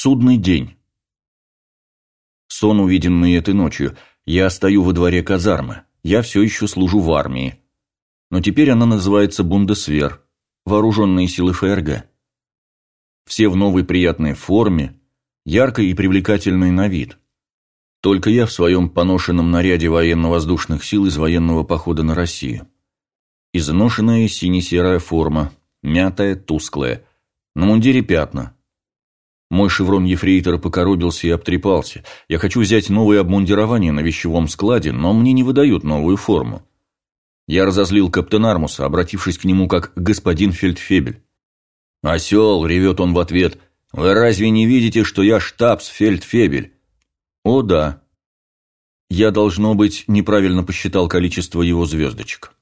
Судный день. Сон, увиденный этой ночью. Я стою во дворе казармы. Я все еще служу в армии. Но теперь она называется Бундесвер, вооруженные силы ФРГ. Все в новой приятной форме, яркой и привлекательной на вид. Только я в своем поношенном наряде военно-воздушных сил из военного похода на Россию. Изношенная сине-серая форма, мятая, тусклая. На мундире пятна – мой шеврон ефрейтора покоробился и обтрепался. Я хочу взять новое обмундирование на вещевом складе, но мне не выдают новую форму. Я разозлил каптен Армуса, обратившись к нему как господин Фельдфебель. «Осел!» — ревет он в ответ. «Вы разве не видите, что я штабс-фельдфебель?» «О, да». Я, должно быть, неправильно посчитал количество его звездочек.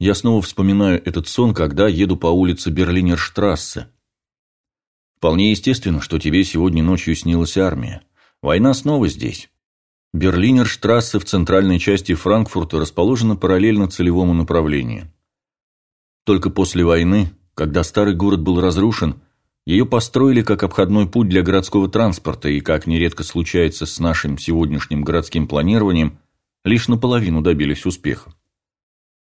Я снова вспоминаю этот сон, когда еду по улице Берлинерштрассе. Вполне естественно, что тебе сегодня ночью снилась армия. Война снова здесь. Берлинерштрассе в центральной части Франкфурта расположена параллельно целевому направлению. Только после войны, когда старый город был разрушен, ее построили как обходной путь для городского транспорта и, как нередко случается с нашим сегодняшним городским планированием, лишь наполовину добились успеха.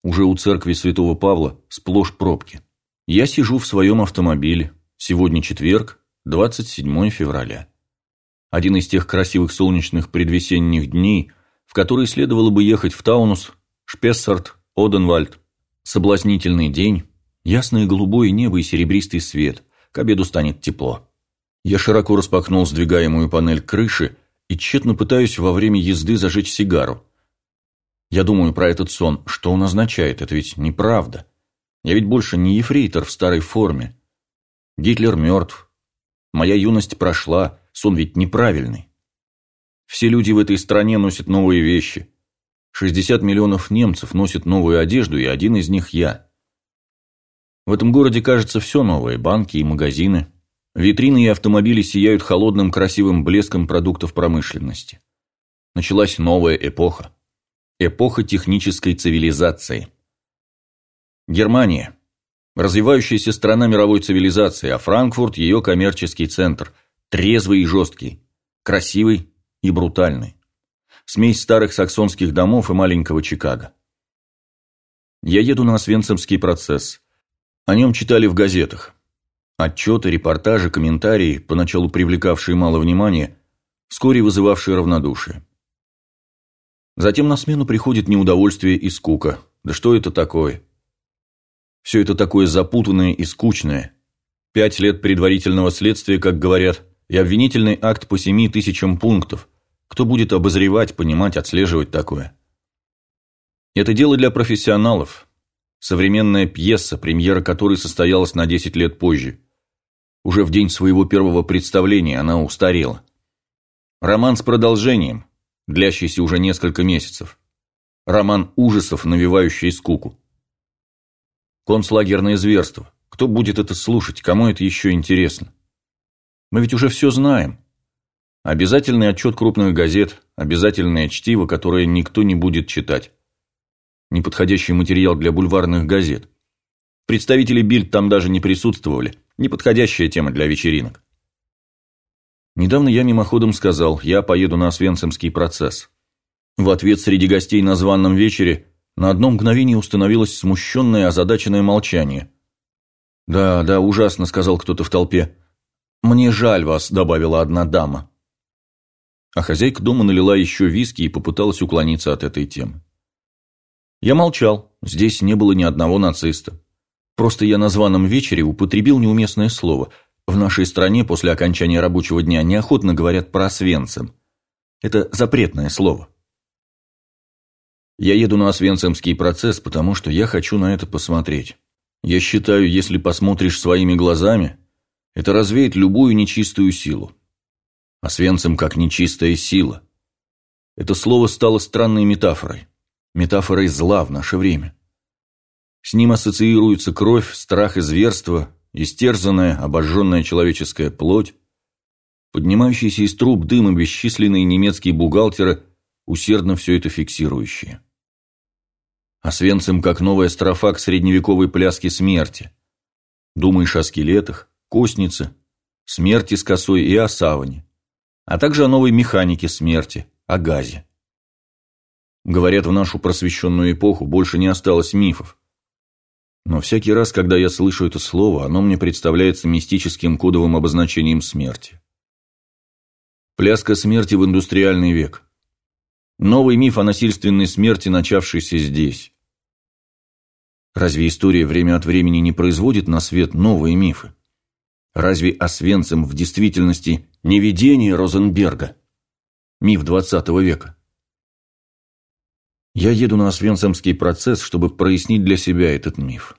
Уже у церкви Святого Павла сплошь пробки. Я сижу в своем автомобиле, Сегодня четверг, 27 февраля. Один из тех красивых солнечных предвесенних дней, в которые следовало бы ехать в Таунус, Шпессарт, Оденвальд. Соблазнительный день, ясное голубое небо и серебристый свет. К обеду станет тепло. Я широко распахнул сдвигаемую панель крыши и тщетно пытаюсь во время езды зажечь сигару. Я думаю про этот сон, что он означает, это ведь неправда. Я ведь больше не ефрейтор в старой форме. Гитлер мертв. Моя юность прошла, сон ведь неправильный. Все люди в этой стране носят новые вещи. 60 миллионов немцев носят новую одежду, и один из них я. В этом городе, кажется, все новое – банки и магазины. Витрины и автомобили сияют холодным красивым блеском продуктов промышленности. Началась новая эпоха. Эпоха технической цивилизации. Германия – Развивающаяся страна мировой цивилизации, а Франкфурт – ее коммерческий центр. Трезвый и жесткий, красивый и брутальный. Смесь старых саксонских домов и маленького Чикаго. Я еду на Освенцимский процесс. О нем читали в газетах. Отчеты, репортажи, комментарии, поначалу привлекавшие мало внимания, вскоре вызывавшие равнодушие. Затем на смену приходит неудовольствие и скука. Да что это такое? Все это такое запутанное и скучное. Пять лет предварительного следствия, как говорят, и обвинительный акт по семи тысячам пунктов. Кто будет обозревать, понимать, отслеживать такое? Это дело для профессионалов. Современная пьеса, премьера которой состоялась на 10 лет позже. Уже в день своего первого представления она устарела. Роман с продолжением, длящийся уже несколько месяцев. Роман ужасов, навевающий скуку. Концлагерное зверство. Кто будет это слушать? Кому это еще интересно? Мы ведь уже все знаем. Обязательный отчет крупных газет, обязательное чтиво, которое никто не будет читать. Неподходящий материал для бульварных газет. Представители Бильд там даже не присутствовали. Неподходящая тема для вечеринок. Недавно я мимоходом сказал, я поеду на Освенцимский процесс. В ответ среди гостей на званном вечере на одно мгновение установилось смущенное, озадаченное молчание. «Да, да, ужасно», — сказал кто-то в толпе. «Мне жаль вас», — добавила одна дама. А хозяйка дома налила еще виски и попыталась уклониться от этой темы. Я молчал, здесь не было ни одного нациста. Просто я на званом вечере употребил неуместное слово. В нашей стране после окончания рабочего дня неохотно говорят про Освенцим. Это запретное слово. Я еду на Освенцимский процесс, потому что я хочу на это посмотреть. Я считаю, если посмотришь своими глазами, это развеет любую нечистую силу. Освенцим как нечистая сила. Это слово стало странной метафорой. Метафорой зла в наше время. С ним ассоциируется кровь, страх и зверство, истерзанная, обожженная человеческая плоть, поднимающийся из труб дым бесчисленные немецкие бухгалтеры, усердно все это фиксирующие. Освенцим как новая строфа к средневековой пляске смерти. Думаешь о скелетах, костнице, смерти с косой и о саване, а также о новой механике смерти, о газе. Говорят, в нашу просвещенную эпоху больше не осталось мифов. Но всякий раз, когда я слышу это слово, оно мне представляется мистическим кодовым обозначением смерти. Пляска смерти в индустриальный век. Новый миф о насильственной смерти, начавшийся здесь. Разве история время от времени не производит на свет новые мифы? Разве Освенцим в действительности не видение Розенберга? Миф XX века. Я еду на Освенцимский процесс, чтобы прояснить для себя этот миф.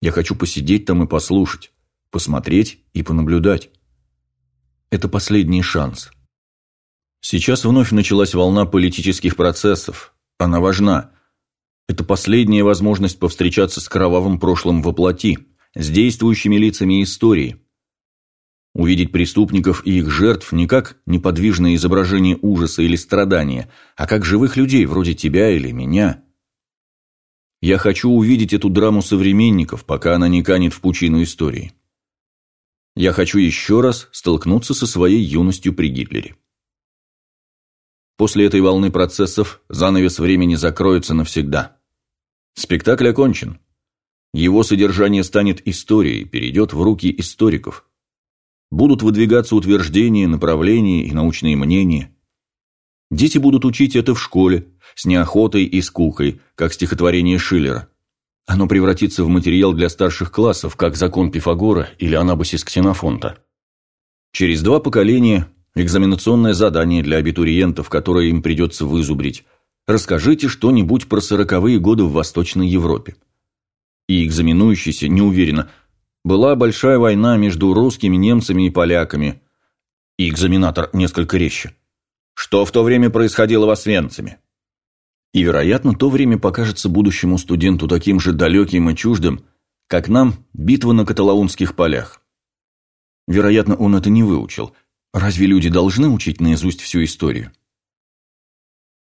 Я хочу посидеть там и послушать, посмотреть и понаблюдать. Это последний шанс. Сейчас вновь началась волна политических процессов. Она важна. Это последняя возможность повстречаться с кровавым прошлым во плоти, с действующими лицами истории – Увидеть преступников и их жертв не как неподвижное изображение ужаса или страдания, а как живых людей, вроде тебя или меня. Я хочу увидеть эту драму современников, пока она не канет в пучину истории. Я хочу еще раз столкнуться со своей юностью при Гитлере. После этой волны процессов занавес времени закроется навсегда. Спектакль окончен. Его содержание станет историей, перейдет в руки историков. Будут выдвигаться утверждения, направления и научные мнения. Дети будут учить это в школе, с неохотой и скукой, как стихотворение Шиллера. Оно превратится в материал для старших классов, как закон Пифагора или анабасис Ксенофонта. Через два поколения экзаменационное задание для абитуриентов, которое им придется вызубрить. Расскажите что-нибудь про сороковые годы в Восточной Европе. И экзаменующийся, неуверенно, была большая война между русскими, немцами и поляками. И экзаменатор несколько резче. Что в то время происходило в Освенциме? И, вероятно, то время покажется будущему студенту таким же далеким и чуждым, как нам битва на каталаунских полях. Вероятно, он это не выучил. Разве люди должны учить наизусть всю историю?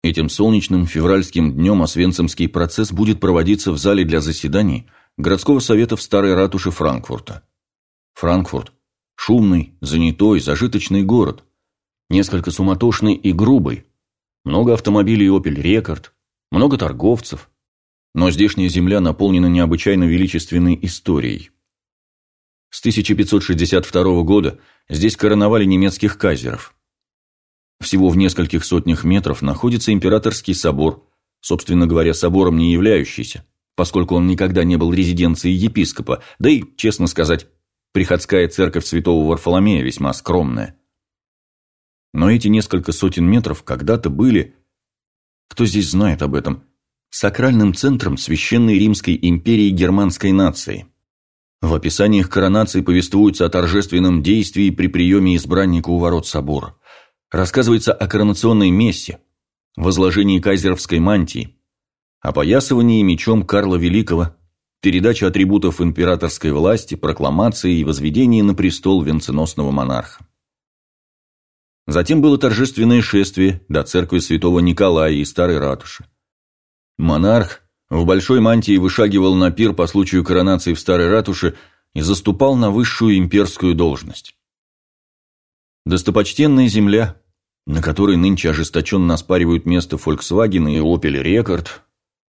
Этим солнечным февральским днем Освенцимский процесс будет проводиться в зале для заседаний – городского совета в старой ратуше Франкфурта. Франкфурт – шумный, занятой, зажиточный город, несколько суматошный и грубый, много автомобилей Opel Рекорд, много торговцев, но здешняя земля наполнена необычайно величественной историей. С 1562 года здесь короновали немецких кайзеров. Всего в нескольких сотнях метров находится императорский собор, собственно говоря, собором не являющийся, поскольку он никогда не был резиденцией епископа, да и, честно сказать, приходская церковь святого Варфоломея весьма скромная. Но эти несколько сотен метров когда-то были, кто здесь знает об этом, сакральным центром Священной Римской империи германской нации. В описаниях коронации повествуется о торжественном действии при приеме избранника у ворот собора. Рассказывается о коронационной мессе, возложении кайзеровской мантии, опоясывании мечом Карла Великого, передача атрибутов императорской власти, прокламации и возведении на престол венценосного монарха. Затем было торжественное шествие до церкви святого Николая и старой ратуши. Монарх в большой мантии вышагивал на пир по случаю коронации в старой ратуше и заступал на высшую имперскую должность. Достопочтенная земля, на которой нынче ожесточенно оспаривают место Volkswagen и Opel Rekord,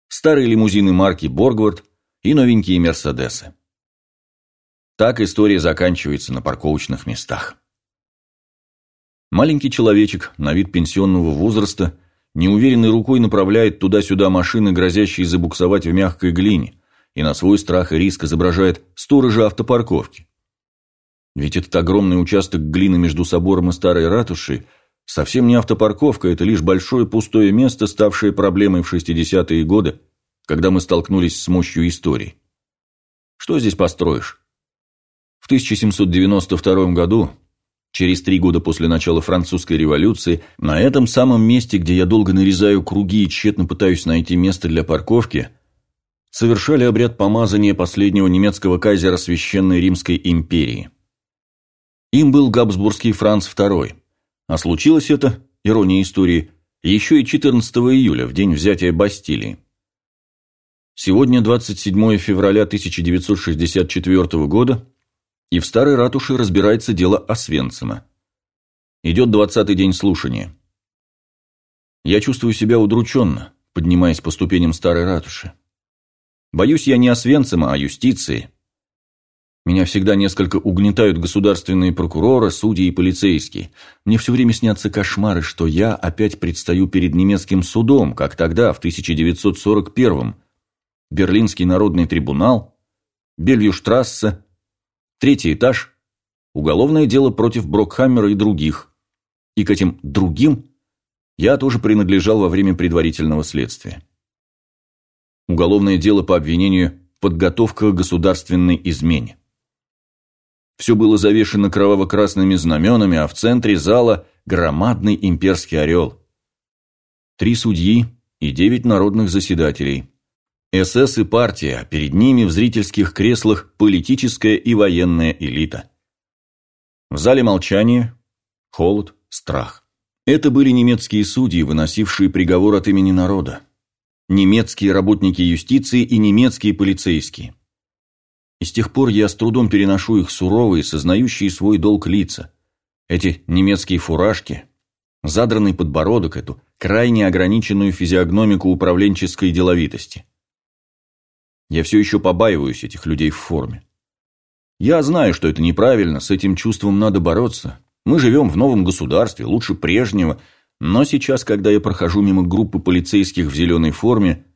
старые лимузины марки Боргвард и новенькие Мерседесы. Так история заканчивается на парковочных местах. Маленький человечек, на вид пенсионного возраста, неуверенной рукой направляет туда-сюда машины, грозящие забуксовать в мягкой глине, и на свой страх и риск изображает сторожа автопарковки. Ведь этот огромный участок глины между собором и старой ратушей – Совсем не автопарковка, это лишь большое пустое место, ставшее проблемой в 60-е годы, когда мы столкнулись с мощью истории. Что здесь построишь? В 1792 году, через три года после начала французской революции, на этом самом месте, где я долго нарезаю круги и тщетно пытаюсь найти место для парковки, совершали обряд помазания последнего немецкого кайзера Священной Римской империи. Им был Габсбургский Франц II – а случилось это, ирония истории, еще и 14 июля, в день взятия Бастилии. Сегодня 27 февраля 1964 года, И в старой ратуше разбирается дело Освенцима. Идет двадцатый день слушания. Я чувствую себя удрученно, поднимаясь по ступеням старой ратуши. Боюсь я не Освенцима, а юстиции. Меня всегда несколько угнетают государственные прокуроры, судьи и полицейские. Мне все время снятся кошмары, что я опять предстаю перед немецким судом, как тогда, в 1941-м. Берлинский народный трибунал, Бельюштрассе, третий этаж, уголовное дело против Брокхаммера и других. И к этим «другим» я тоже принадлежал во время предварительного следствия. Уголовное дело по обвинению «Подготовка к государственной измене». Все было завешено кроваво-красными знаменами, а в центре зала громадный имперский орел. Три судьи и девять народных заседателей. СС и партия, перед ними в зрительских креслах политическая и военная элита. В зале молчание, холод, страх. Это были немецкие судьи, выносившие приговор от имени народа. Немецкие работники юстиции и немецкие полицейские. И с тех пор я с трудом переношу их суровые, сознающие свой долг лица. Эти немецкие фуражки, задранный подбородок, эту крайне ограниченную физиогномику управленческой деловитости. Я все еще побаиваюсь этих людей в форме. Я знаю, что это неправильно, с этим чувством надо бороться. Мы живем в новом государстве, лучше прежнего, но сейчас, когда я прохожу мимо группы полицейских в зеленой форме,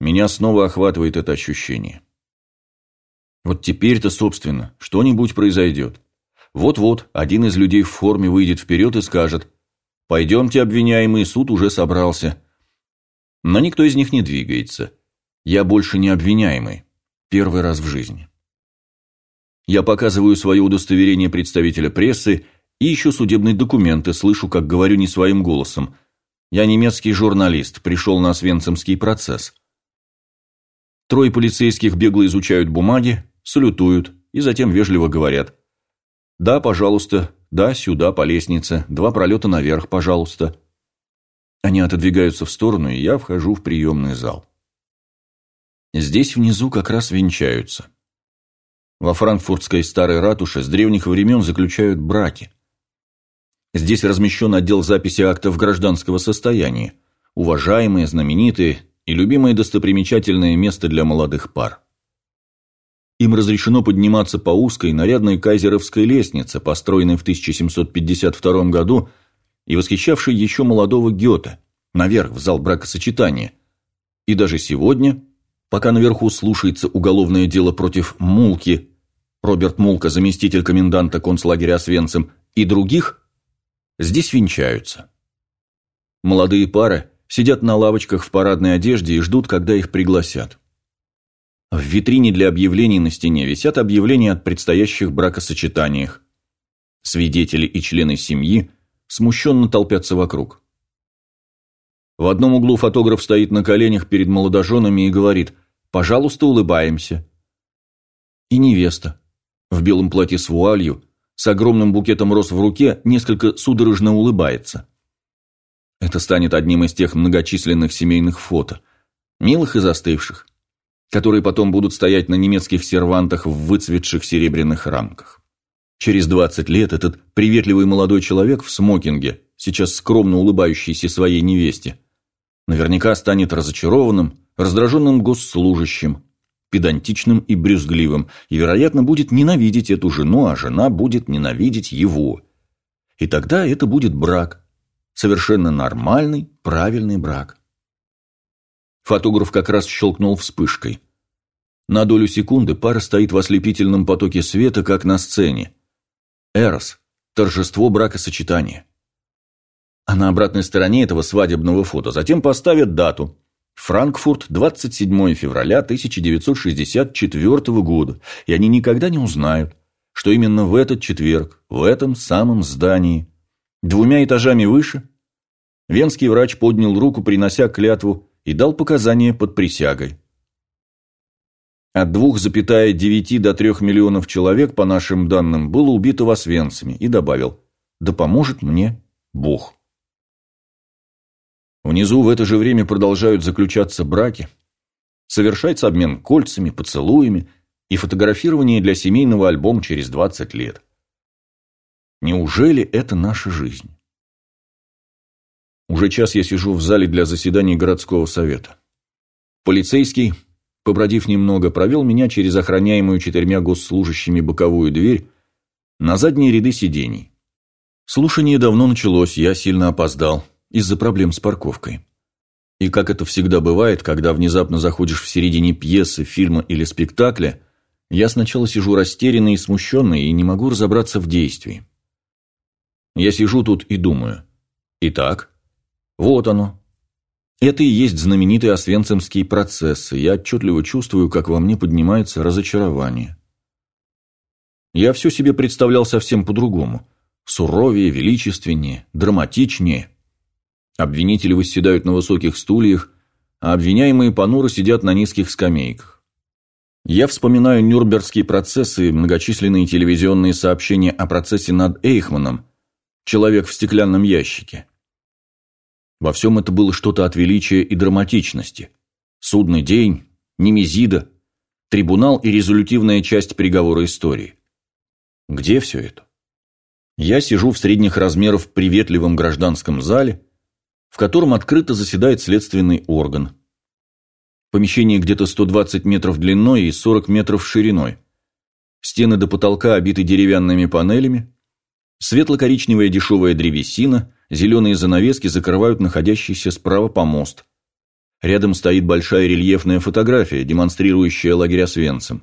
меня снова охватывает это ощущение. Вот теперь-то, собственно, что-нибудь произойдет. Вот-вот один из людей в форме выйдет вперед и скажет «Пойдемте, обвиняемый, суд уже собрался». Но никто из них не двигается. Я больше не обвиняемый. Первый раз в жизни. Я показываю свое удостоверение представителя прессы и ищу судебные документы, слышу, как говорю не своим голосом. Я немецкий журналист, пришел на Свенцемский процесс. Трое полицейских бегло изучают бумаги, салютуют и затем вежливо говорят. «Да, пожалуйста, да, сюда, по лестнице, два пролета наверх, пожалуйста». Они отодвигаются в сторону, и я вхожу в приемный зал. Здесь внизу как раз венчаются. Во франкфуртской старой ратуше с древних времен заключают браки. Здесь размещен отдел записи актов гражданского состояния, уважаемые, знаменитые и любимое достопримечательное место для молодых пар. Им разрешено подниматься по узкой, нарядной кайзеровской лестнице, построенной в 1752 году и восхищавшей еще молодого Гёте, наверх в зал бракосочетания. И даже сегодня, пока наверху слушается уголовное дело против Мулки, Роберт Мулка, заместитель коменданта концлагеря Освенцим, и других, здесь венчаются. Молодые пары сидят на лавочках в парадной одежде и ждут, когда их пригласят. В витрине для объявлений на стене висят объявления о предстоящих бракосочетаниях. Свидетели и члены семьи смущенно толпятся вокруг. В одном углу фотограф стоит на коленях перед молодоженами и говорит «Пожалуйста, улыбаемся». И невеста в белом платье с вуалью, с огромным букетом роз в руке, несколько судорожно улыбается. Это станет одним из тех многочисленных семейных фото, милых и застывших которые потом будут стоять на немецких сервантах в выцветших серебряных рамках. Через 20 лет этот приветливый молодой человек в смокинге, сейчас скромно улыбающийся своей невесте, наверняка станет разочарованным, раздраженным госслужащим, педантичным и брюзгливым, и, вероятно, будет ненавидеть эту жену, а жена будет ненавидеть его. И тогда это будет брак. Совершенно нормальный, правильный брак. Фотограф как раз щелкнул вспышкой. На долю секунды пара стоит в ослепительном потоке света, как на сцене. Эрос. Торжество бракосочетания. А на обратной стороне этого свадебного фото затем поставят дату. Франкфурт, 27 февраля 1964 года. И они никогда не узнают, что именно в этот четверг, в этом самом здании, двумя этажами выше, венский врач поднял руку, принося клятву и дал показания под присягой. От 2,9 до 3 миллионов человек, по нашим данным, было убито в Освенциме, и добавил «Да поможет мне Бог». Внизу в это же время продолжают заключаться браки, совершается обмен кольцами, поцелуями, и фотографирование для семейного альбома через 20 лет. Неужели это наша жизнь? Уже час я сижу в зале для заседаний городского совета. Полицейский, побродив немного, провел меня через охраняемую четырьмя госслужащими боковую дверь на задние ряды сидений. Слушание давно началось, я сильно опоздал из-за проблем с парковкой. И как это всегда бывает, когда внезапно заходишь в середине пьесы, фильма или спектакля, я сначала сижу растерянный и смущенный и не могу разобраться в действии. Я сижу тут и думаю. Итак, вот оно. Это и есть знаменитые освенцимские процессы. Я отчетливо чувствую, как во мне поднимается разочарование. Я все себе представлял совсем по-другому. Суровее, величественнее, драматичнее. Обвинители восседают на высоких стульях, а обвиняемые понуро сидят на низких скамейках. Я вспоминаю Нюрнбергские процессы и многочисленные телевизионные сообщения о процессе над Эйхманом «Человек в стеклянном ящике». Во всем это было что-то от величия и драматичности. Судный день, немезида, трибунал и резолютивная часть приговора истории. Где все это? Я сижу в средних размеров приветливом гражданском зале, в котором открыто заседает следственный орган. Помещение где-то 120 метров длиной и 40 метров шириной. Стены до потолка обиты деревянными панелями. Светло-коричневая дешевая древесина, зеленые занавески закрывают находящийся справа помост. Рядом стоит большая рельефная фотография, демонстрирующая лагеря с венцем.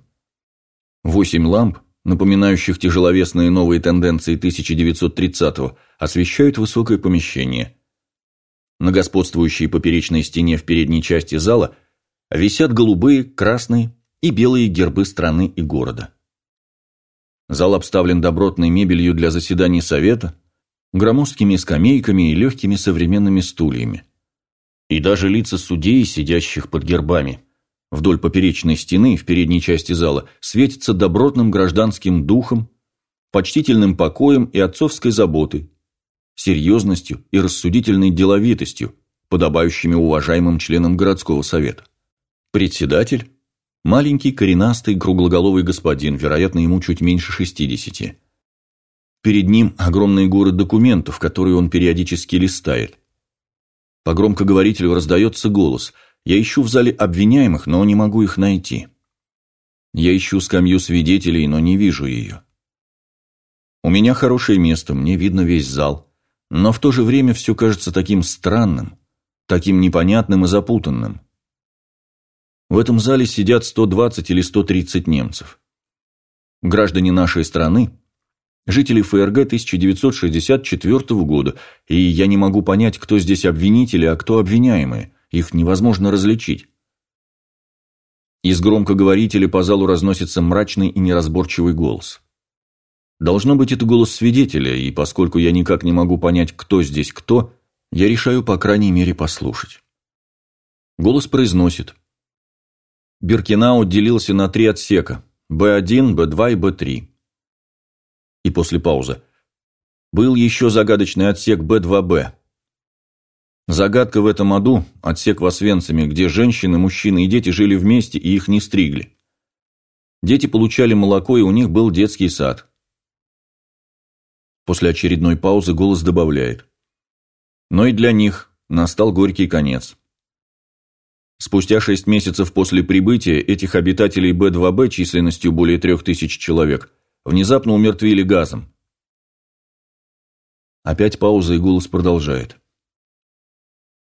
Восемь ламп, напоминающих тяжеловесные новые тенденции 1930-го, освещают высокое помещение – на господствующей поперечной стене в передней части зала висят голубые, красные и белые гербы страны и города. Зал обставлен добротной мебелью для заседаний совета, громоздкими скамейками и легкими современными стульями. И даже лица судей, сидящих под гербами, вдоль поперечной стены в передней части зала, светятся добротным гражданским духом, почтительным покоем и отцовской заботой, серьезностью и рассудительной деловитостью, подобающими уважаемым членам городского совета. Председатель – маленький, коренастый, круглоголовый господин, вероятно, ему чуть меньше шестидесяти. Перед ним огромные горы документов, которые он периодически листает. По громкоговорителю раздается голос. Я ищу в зале обвиняемых, но не могу их найти. Я ищу скамью свидетелей, но не вижу ее. У меня хорошее место, мне видно весь зал. Но в то же время все кажется таким странным, таким непонятным и запутанным. В этом зале сидят 120 или 130 немцев. Граждане нашей страны, жители ФРГ 1964 года, и я не могу понять, кто здесь обвинители, а кто обвиняемые, их невозможно различить. Из громкоговорителя по залу разносится мрачный и неразборчивый голос. Должно быть, это голос свидетеля, и поскольку я никак не могу понять, кто здесь кто, я решаю, по крайней мере, послушать. Голос произносит. Биркинау делился на три отсека – Б1, Б2 и Б3. И после паузы. Был еще загадочный отсек Б2Б. Загадка в этом аду – отсек в Освенциме, где женщины, мужчины и дети жили вместе и их не стригли. Дети получали молоко, и у них был детский сад – После очередной паузы голос добавляет. Но и для них настал горький конец. Спустя шесть месяцев после прибытия этих обитателей Б2Б численностью более трех тысяч человек внезапно умертвили газом. Опять пауза и голос продолжает.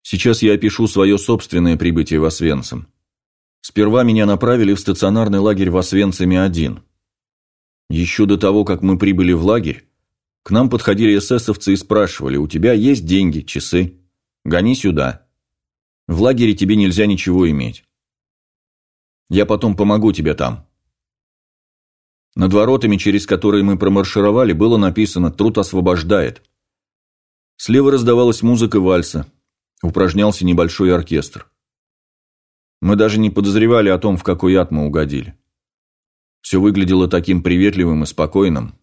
Сейчас я опишу свое собственное прибытие в Освенцим. Сперва меня направили в стационарный лагерь в Освенциме-1. Еще до того, как мы прибыли в лагерь, к нам подходили эсэсовцы и спрашивали, у тебя есть деньги, часы? Гони сюда. В лагере тебе нельзя ничего иметь. Я потом помогу тебе там. Над воротами, через которые мы промаршировали, было написано «Труд освобождает». Слева раздавалась музыка вальса. Упражнялся небольшой оркестр. Мы даже не подозревали о том, в какой ад мы угодили. Все выглядело таким приветливым и спокойным.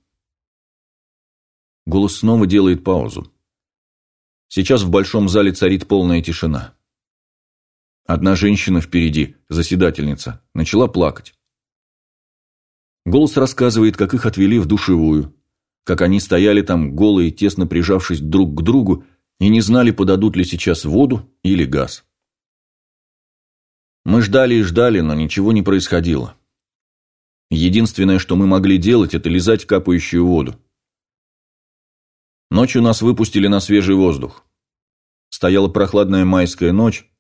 Голос снова делает паузу. Сейчас в большом зале царит полная тишина. Одна женщина впереди, заседательница, начала плакать. Голос рассказывает, как их отвели в душевую, как они стояли там голые, тесно прижавшись друг к другу, и не знали, подадут ли сейчас воду или газ. Мы ждали и ждали, но ничего не происходило. Единственное, что мы могли делать, это лизать капающую воду. Ночью нас выпустили на свежий воздух. Стояла прохладная майская ночь,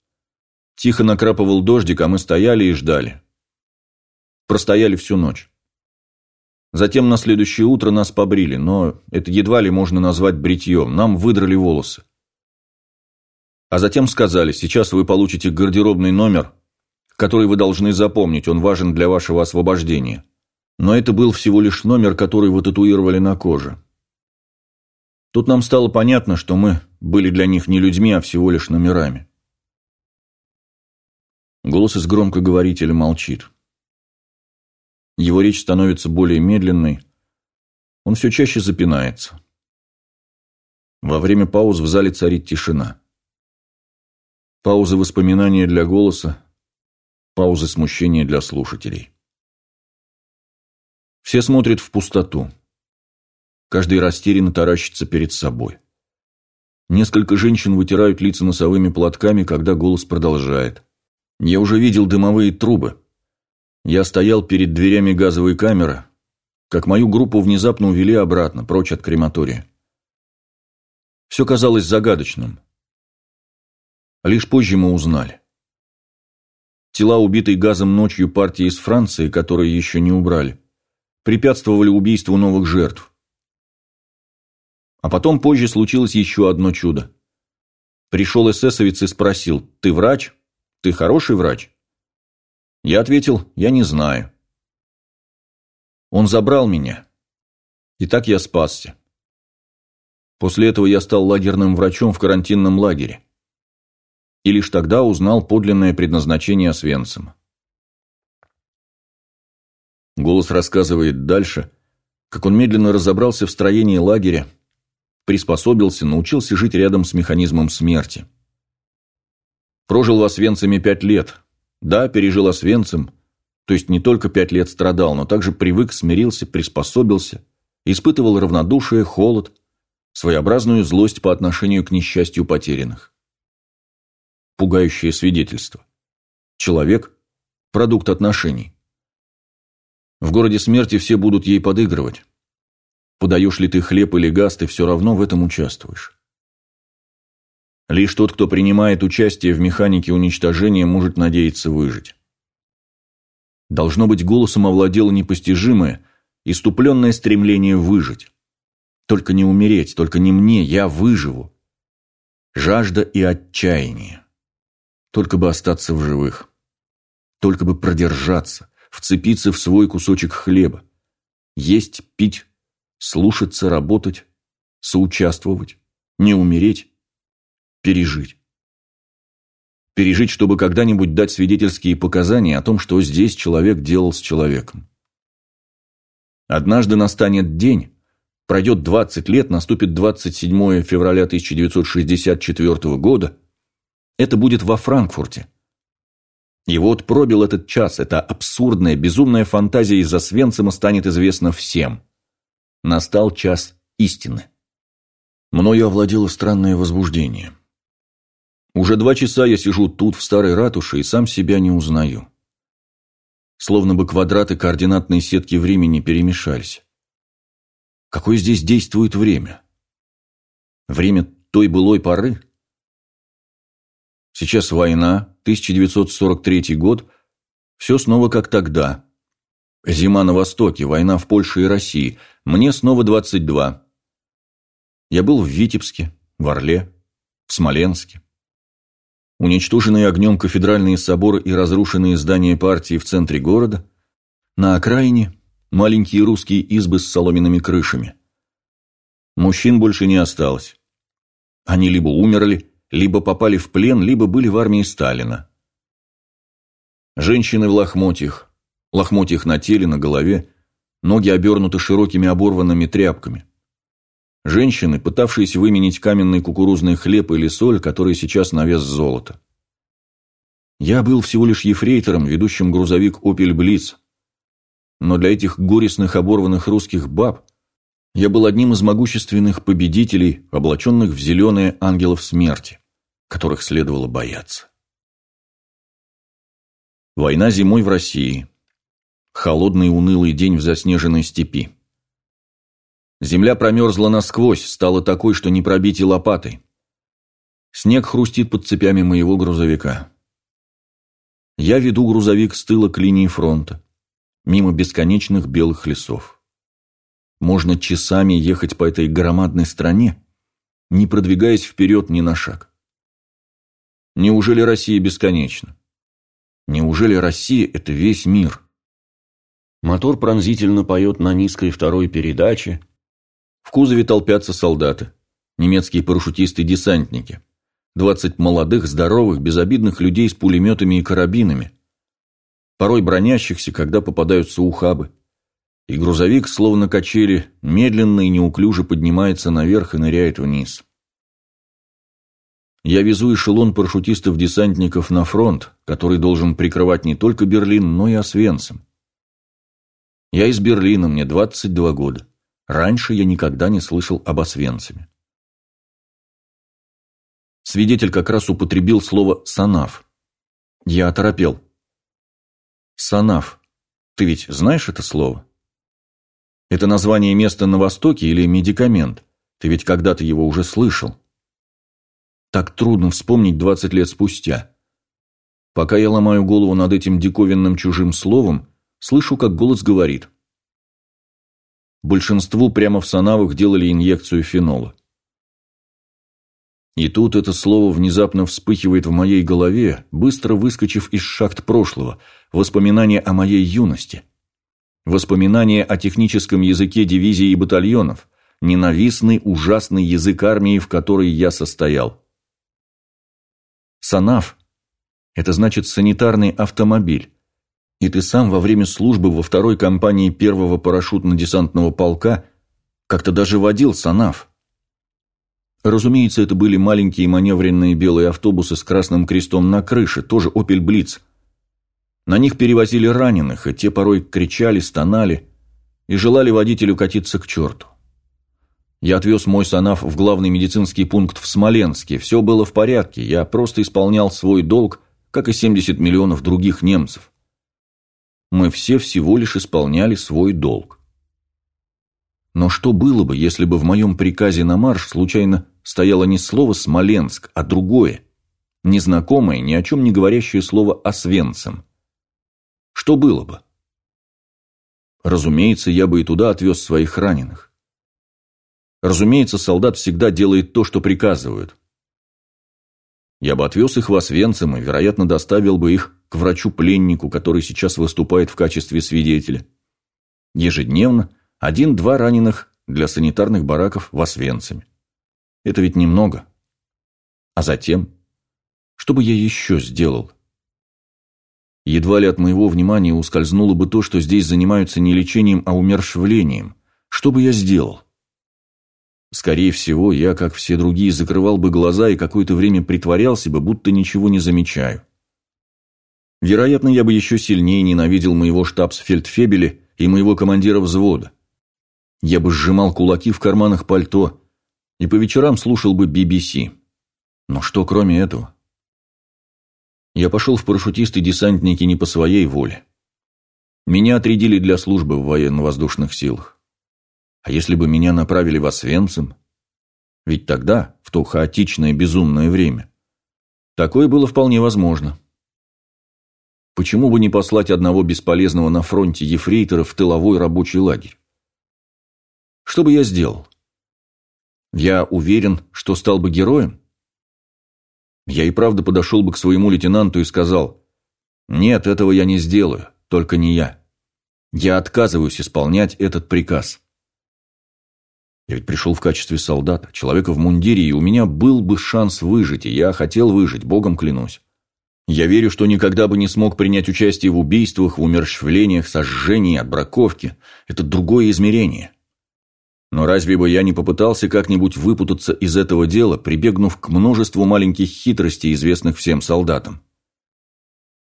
тихо накрапывал дождик, а мы стояли и ждали. Простояли всю ночь. Затем на следующее утро нас побрили, но это едва ли можно назвать бритьем, нам выдрали волосы. А затем сказали, сейчас вы получите гардеробный номер, который вы должны запомнить, он важен для вашего освобождения. Но это был всего лишь номер, который вы татуировали на коже. Тут нам стало понятно, что мы были для них не людьми, а всего лишь номерами. Голос из громкоговорителя молчит. Его речь становится более медленной. Он все чаще запинается. Во время пауз в зале царит тишина. Паузы воспоминания для голоса, паузы смущения для слушателей. Все смотрят в пустоту. Каждый растерянно таращится перед собой. Несколько женщин вытирают лица носовыми платками, когда голос продолжает. Я уже видел дымовые трубы. Я стоял перед дверями газовой камеры, как мою группу внезапно увели обратно, прочь от крематория. Все казалось загадочным. Лишь позже мы узнали. Тела, убитой газом ночью партии из Франции, которые еще не убрали, препятствовали убийству новых жертв. А потом позже случилось еще одно чудо. Пришел эсэсовец и спросил, «Ты врач? Ты хороший врач?» Я ответил, «Я не знаю». Он забрал меня. И так я спасся. После этого я стал лагерным врачом в карантинном лагере. И лишь тогда узнал подлинное предназначение Освенцима. Голос рассказывает дальше, как он медленно разобрался в строении лагеря, приспособился, научился жить рядом с механизмом смерти. Прожил в Освенциме пять лет. Да, пережил Освенцим, то есть не только пять лет страдал, но также привык, смирился, приспособился, испытывал равнодушие, холод, своеобразную злость по отношению к несчастью потерянных. Пугающее свидетельство. Человек – продукт отношений. В городе смерти все будут ей подыгрывать. Подаешь ли ты хлеб или газ, ты все равно в этом участвуешь. Лишь тот, кто принимает участие в механике уничтожения, может надеяться выжить. Должно быть, голосом овладело непостижимое, иступленное стремление выжить. Только не умереть, только не мне, я выживу. Жажда и отчаяние. Только бы остаться в живых. Только бы продержаться, вцепиться в свой кусочек хлеба. Есть, пить, слушаться, работать, соучаствовать, не умереть, пережить. Пережить, чтобы когда-нибудь дать свидетельские показания о том, что здесь человек делал с человеком. Однажды настанет день, пройдет 20 лет, наступит 27 февраля 1964 года, это будет во Франкфурте. И вот пробил этот час, эта абсурдная, безумная фантазия из-за Свенцима станет известна всем. Настал час истины. Мною овладело странное возбуждение. Уже два часа я сижу тут, в старой ратуше, и сам себя не узнаю. Словно бы квадраты координатной сетки времени перемешались. Какое здесь действует время? Время той былой поры? Сейчас война, 1943 год, все снова как тогда. Зима на Востоке, война в Польше и России. Мне снова 22. Я был в Витебске, в Орле, в Смоленске. Уничтоженные огнем кафедральные соборы и разрушенные здания партии в центре города. На окраине маленькие русские избы с соломенными крышами. Мужчин больше не осталось. Они либо умерли, либо попали в плен, либо были в армии Сталина. Женщины в лохмотьях, лохмотьях на теле, на голове, ноги обернуты широкими оборванными тряпками. Женщины, пытавшиеся выменить каменный кукурузный хлеб или соль, который сейчас на вес золота. Я был всего лишь ефрейтором, ведущим грузовик «Опель Блиц». Но для этих горестных оборванных русских баб я был одним из могущественных победителей, облаченных в зеленые ангелов смерти, которых следовало бояться. Война зимой в России. Холодный унылый день в заснеженной степи. Земля промерзла насквозь, стала такой, что не пробить и лопатой. Снег хрустит под цепями моего грузовика. Я веду грузовик с тыла к линии фронта, мимо бесконечных белых лесов. Можно часами ехать по этой громадной стране, не продвигаясь вперед ни на шаг. Неужели Россия бесконечна? Неужели Россия – это весь мир? Мотор пронзительно поет на низкой второй передаче. В кузове толпятся солдаты, немецкие парашютисты-десантники. Двадцать молодых, здоровых, безобидных людей с пулеметами и карабинами. Порой бронящихся, когда попадаются ухабы. И грузовик, словно качели, медленно и неуклюже поднимается наверх и ныряет вниз. Я везу эшелон парашютистов-десантников на фронт, который должен прикрывать не только Берлин, но и Освенцим. Я из Берлина, мне 22 года. Раньше я никогда не слышал об Освенциме. Свидетель как раз употребил слово «санав». Я оторопел. «Санав. Ты ведь знаешь это слово?» «Это название места на Востоке или медикамент? Ты ведь когда-то его уже слышал». Так трудно вспомнить 20 лет спустя. Пока я ломаю голову над этим диковинным чужим словом, слышу, как голос говорит. Большинству прямо в Санавах делали инъекцию фенола. И тут это слово внезапно вспыхивает в моей голове, быстро выскочив из шахт прошлого, воспоминания о моей юности. Воспоминания о техническом языке дивизий и батальонов, ненавистный, ужасный язык армии, в которой я состоял. Санав – это значит санитарный автомобиль. И ты сам во время службы во второй компании первого парашютно-десантного полка как-то даже водил Санав. Разумеется, это были маленькие маневренные белые автобусы с красным крестом на крыше, тоже «Опель Блиц». На них перевозили раненых, и те порой кричали, стонали и желали водителю катиться к черту. Я отвез мой Санав в главный медицинский пункт в Смоленске. Все было в порядке, я просто исполнял свой долг, как и 70 миллионов других немцев. Мы все всего лишь исполняли свой долг. Но что было бы, если бы в моем приказе на марш случайно стояло не слово «Смоленск», а другое, незнакомое, ни о чем не говорящее слово «Освенцим»? Что было бы? Разумеется, я бы и туда отвез своих раненых. Разумеется, солдат всегда делает то, что приказывают. Я бы отвез их в Освенцим и, вероятно, доставил бы их к врачу-пленнику, который сейчас выступает в качестве свидетеля. Ежедневно один-два раненых для санитарных бараков в Освенциме. Это ведь немного. А затем, что бы я еще сделал? Едва ли от моего внимания ускользнуло бы то, что здесь занимаются не лечением, а умершвлением. Что бы я сделал? Скорее всего, я, как все другие, закрывал бы глаза и какое-то время притворялся бы, будто ничего не замечаю. Вероятно, я бы еще сильнее ненавидел моего штабс-фельдфебеля и моего командира взвода. Я бы сжимал кулаки в карманах пальто и по вечерам слушал бы BBC. Но что кроме этого? Я пошел в парашютисты-десантники не по своей воле. Меня отрядили для службы в военно-воздушных силах. А если бы меня направили в Освенцим? Ведь тогда, в то хаотичное безумное время, такое было вполне возможно. Почему бы не послать одного бесполезного на фронте ефрейтора в тыловой рабочий лагерь? Что бы я сделал? Я уверен, что стал бы героем? Я и правда подошел бы к своему лейтенанту и сказал, «Нет, этого я не сделаю, только не я. Я отказываюсь исполнять этот приказ». Я ведь пришел в качестве солдата, человека в мундире, и у меня был бы шанс выжить, и я хотел выжить, богом клянусь. Я верю, что никогда бы не смог принять участие в убийствах, в умерщвлениях, сожжении, отбраковке. Это другое измерение. Но разве бы я не попытался как-нибудь выпутаться из этого дела, прибегнув к множеству маленьких хитростей, известных всем солдатам?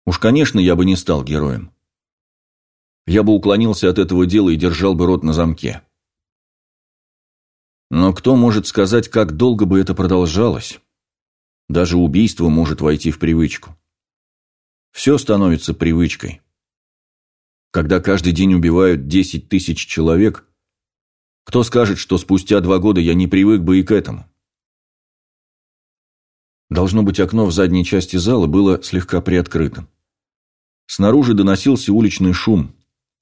Уж, конечно, я бы не стал героем. я бы уклонился от этого дела и держал бы рот на замке. Но кто может сказать, как долго бы это продолжалось? Даже убийство может войти в привычку. Все становится привычкой. Когда каждый день убивают 10 тысяч человек, кто скажет, что спустя два года я не привык бы и к этому? Должно быть, окно в задней части зала было слегка приоткрытым. Снаружи доносился уличный шум,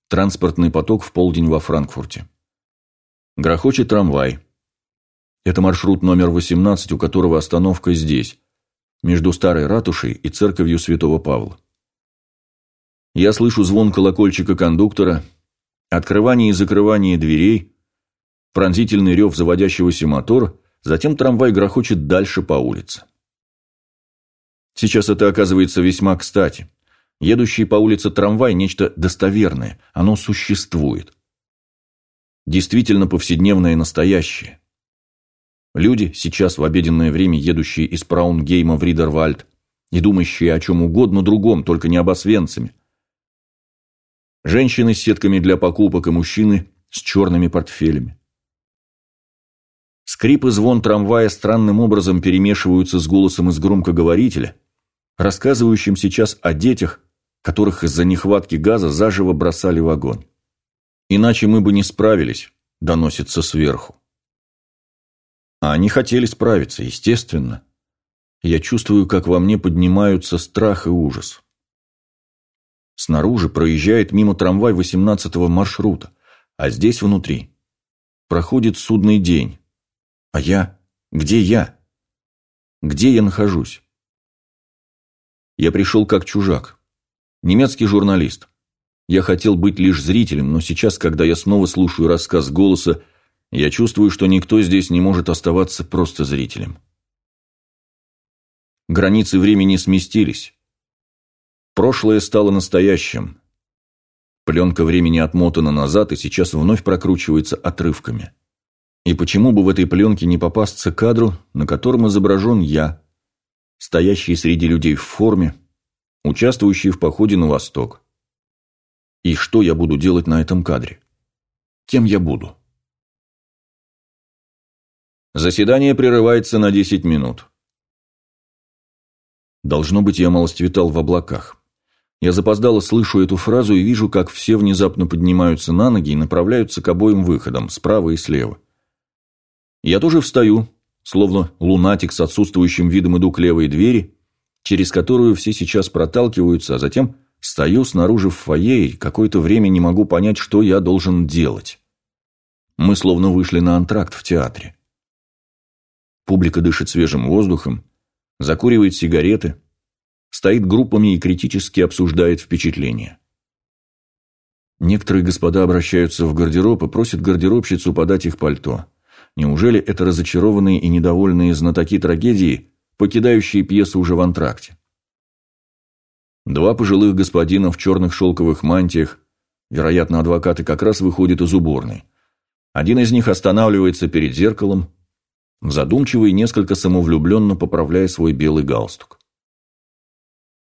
транспортный поток в полдень во Франкфурте. Грохочет трамвай. Это маршрут номер 18, у которого остановка здесь, между старой ратушей и церковью святого Павла. Я слышу звон колокольчика кондуктора, открывание и закрывание дверей, пронзительный рев заводящегося мотора, затем трамвай грохочет дальше по улице. Сейчас это оказывается весьма кстати. Едущий по улице трамвай – нечто достоверное, оно существует. Действительно повседневное и настоящее. Люди, сейчас в обеденное время едущие из Праунгейма в Ридервальд, и думающие о чем угодно другом, только не об Освенциме. Женщины с сетками для покупок и мужчины с черными портфелями. Скрип и звон трамвая странным образом перемешиваются с голосом из громкоговорителя – рассказывающим сейчас о детях, которых из-за нехватки газа заживо бросали в огонь. «Иначе мы бы не справились», – доносится сверху. А они хотели справиться, естественно. Я чувствую, как во мне поднимаются страх и ужас. Снаружи проезжает мимо трамвай 18-го маршрута, а здесь внутри проходит судный день. А я? Где я? Где я нахожусь? Я пришел как чужак. Немецкий журналист. Я хотел быть лишь зрителем, но сейчас, когда я снова слушаю рассказ голоса, я чувствую, что никто здесь не может оставаться просто зрителем. Границы времени сместились. Прошлое стало настоящим. Пленка времени отмотана назад и сейчас вновь прокручивается отрывками. И почему бы в этой пленке не попасться кадру, на котором изображен я, стоящий среди людей в форме, участвующий в походе на восток. И что я буду делать на этом кадре? Кем я буду? Заседание прерывается на 10 минут. Должно быть, я малость в облаках. Я запоздало слышу эту фразу и вижу, как все внезапно поднимаются на ноги и направляются к обоим выходам, справа и слева. Я тоже встаю, Словно лунатик с отсутствующим видом иду к левой двери, через которую все сейчас проталкиваются, а затем стою снаружи в фойе и какое-то время не могу понять, что я должен делать. Мы словно вышли на антракт в театре. Публика дышит свежим воздухом, закуривает сигареты, стоит группами и критически обсуждает впечатления. Некоторые господа обращаются в гардероб и просят гардеробщицу подать их пальто. Неужели это разочарованные и недовольные знатоки трагедии, покидающие пьесу уже в антракте? Два пожилых господина в черных шелковых мантиях, вероятно, адвокаты как раз выходят из уборной. Один из них останавливается перед зеркалом, задумчиво и несколько самовлюбленно поправляя свой белый галстук.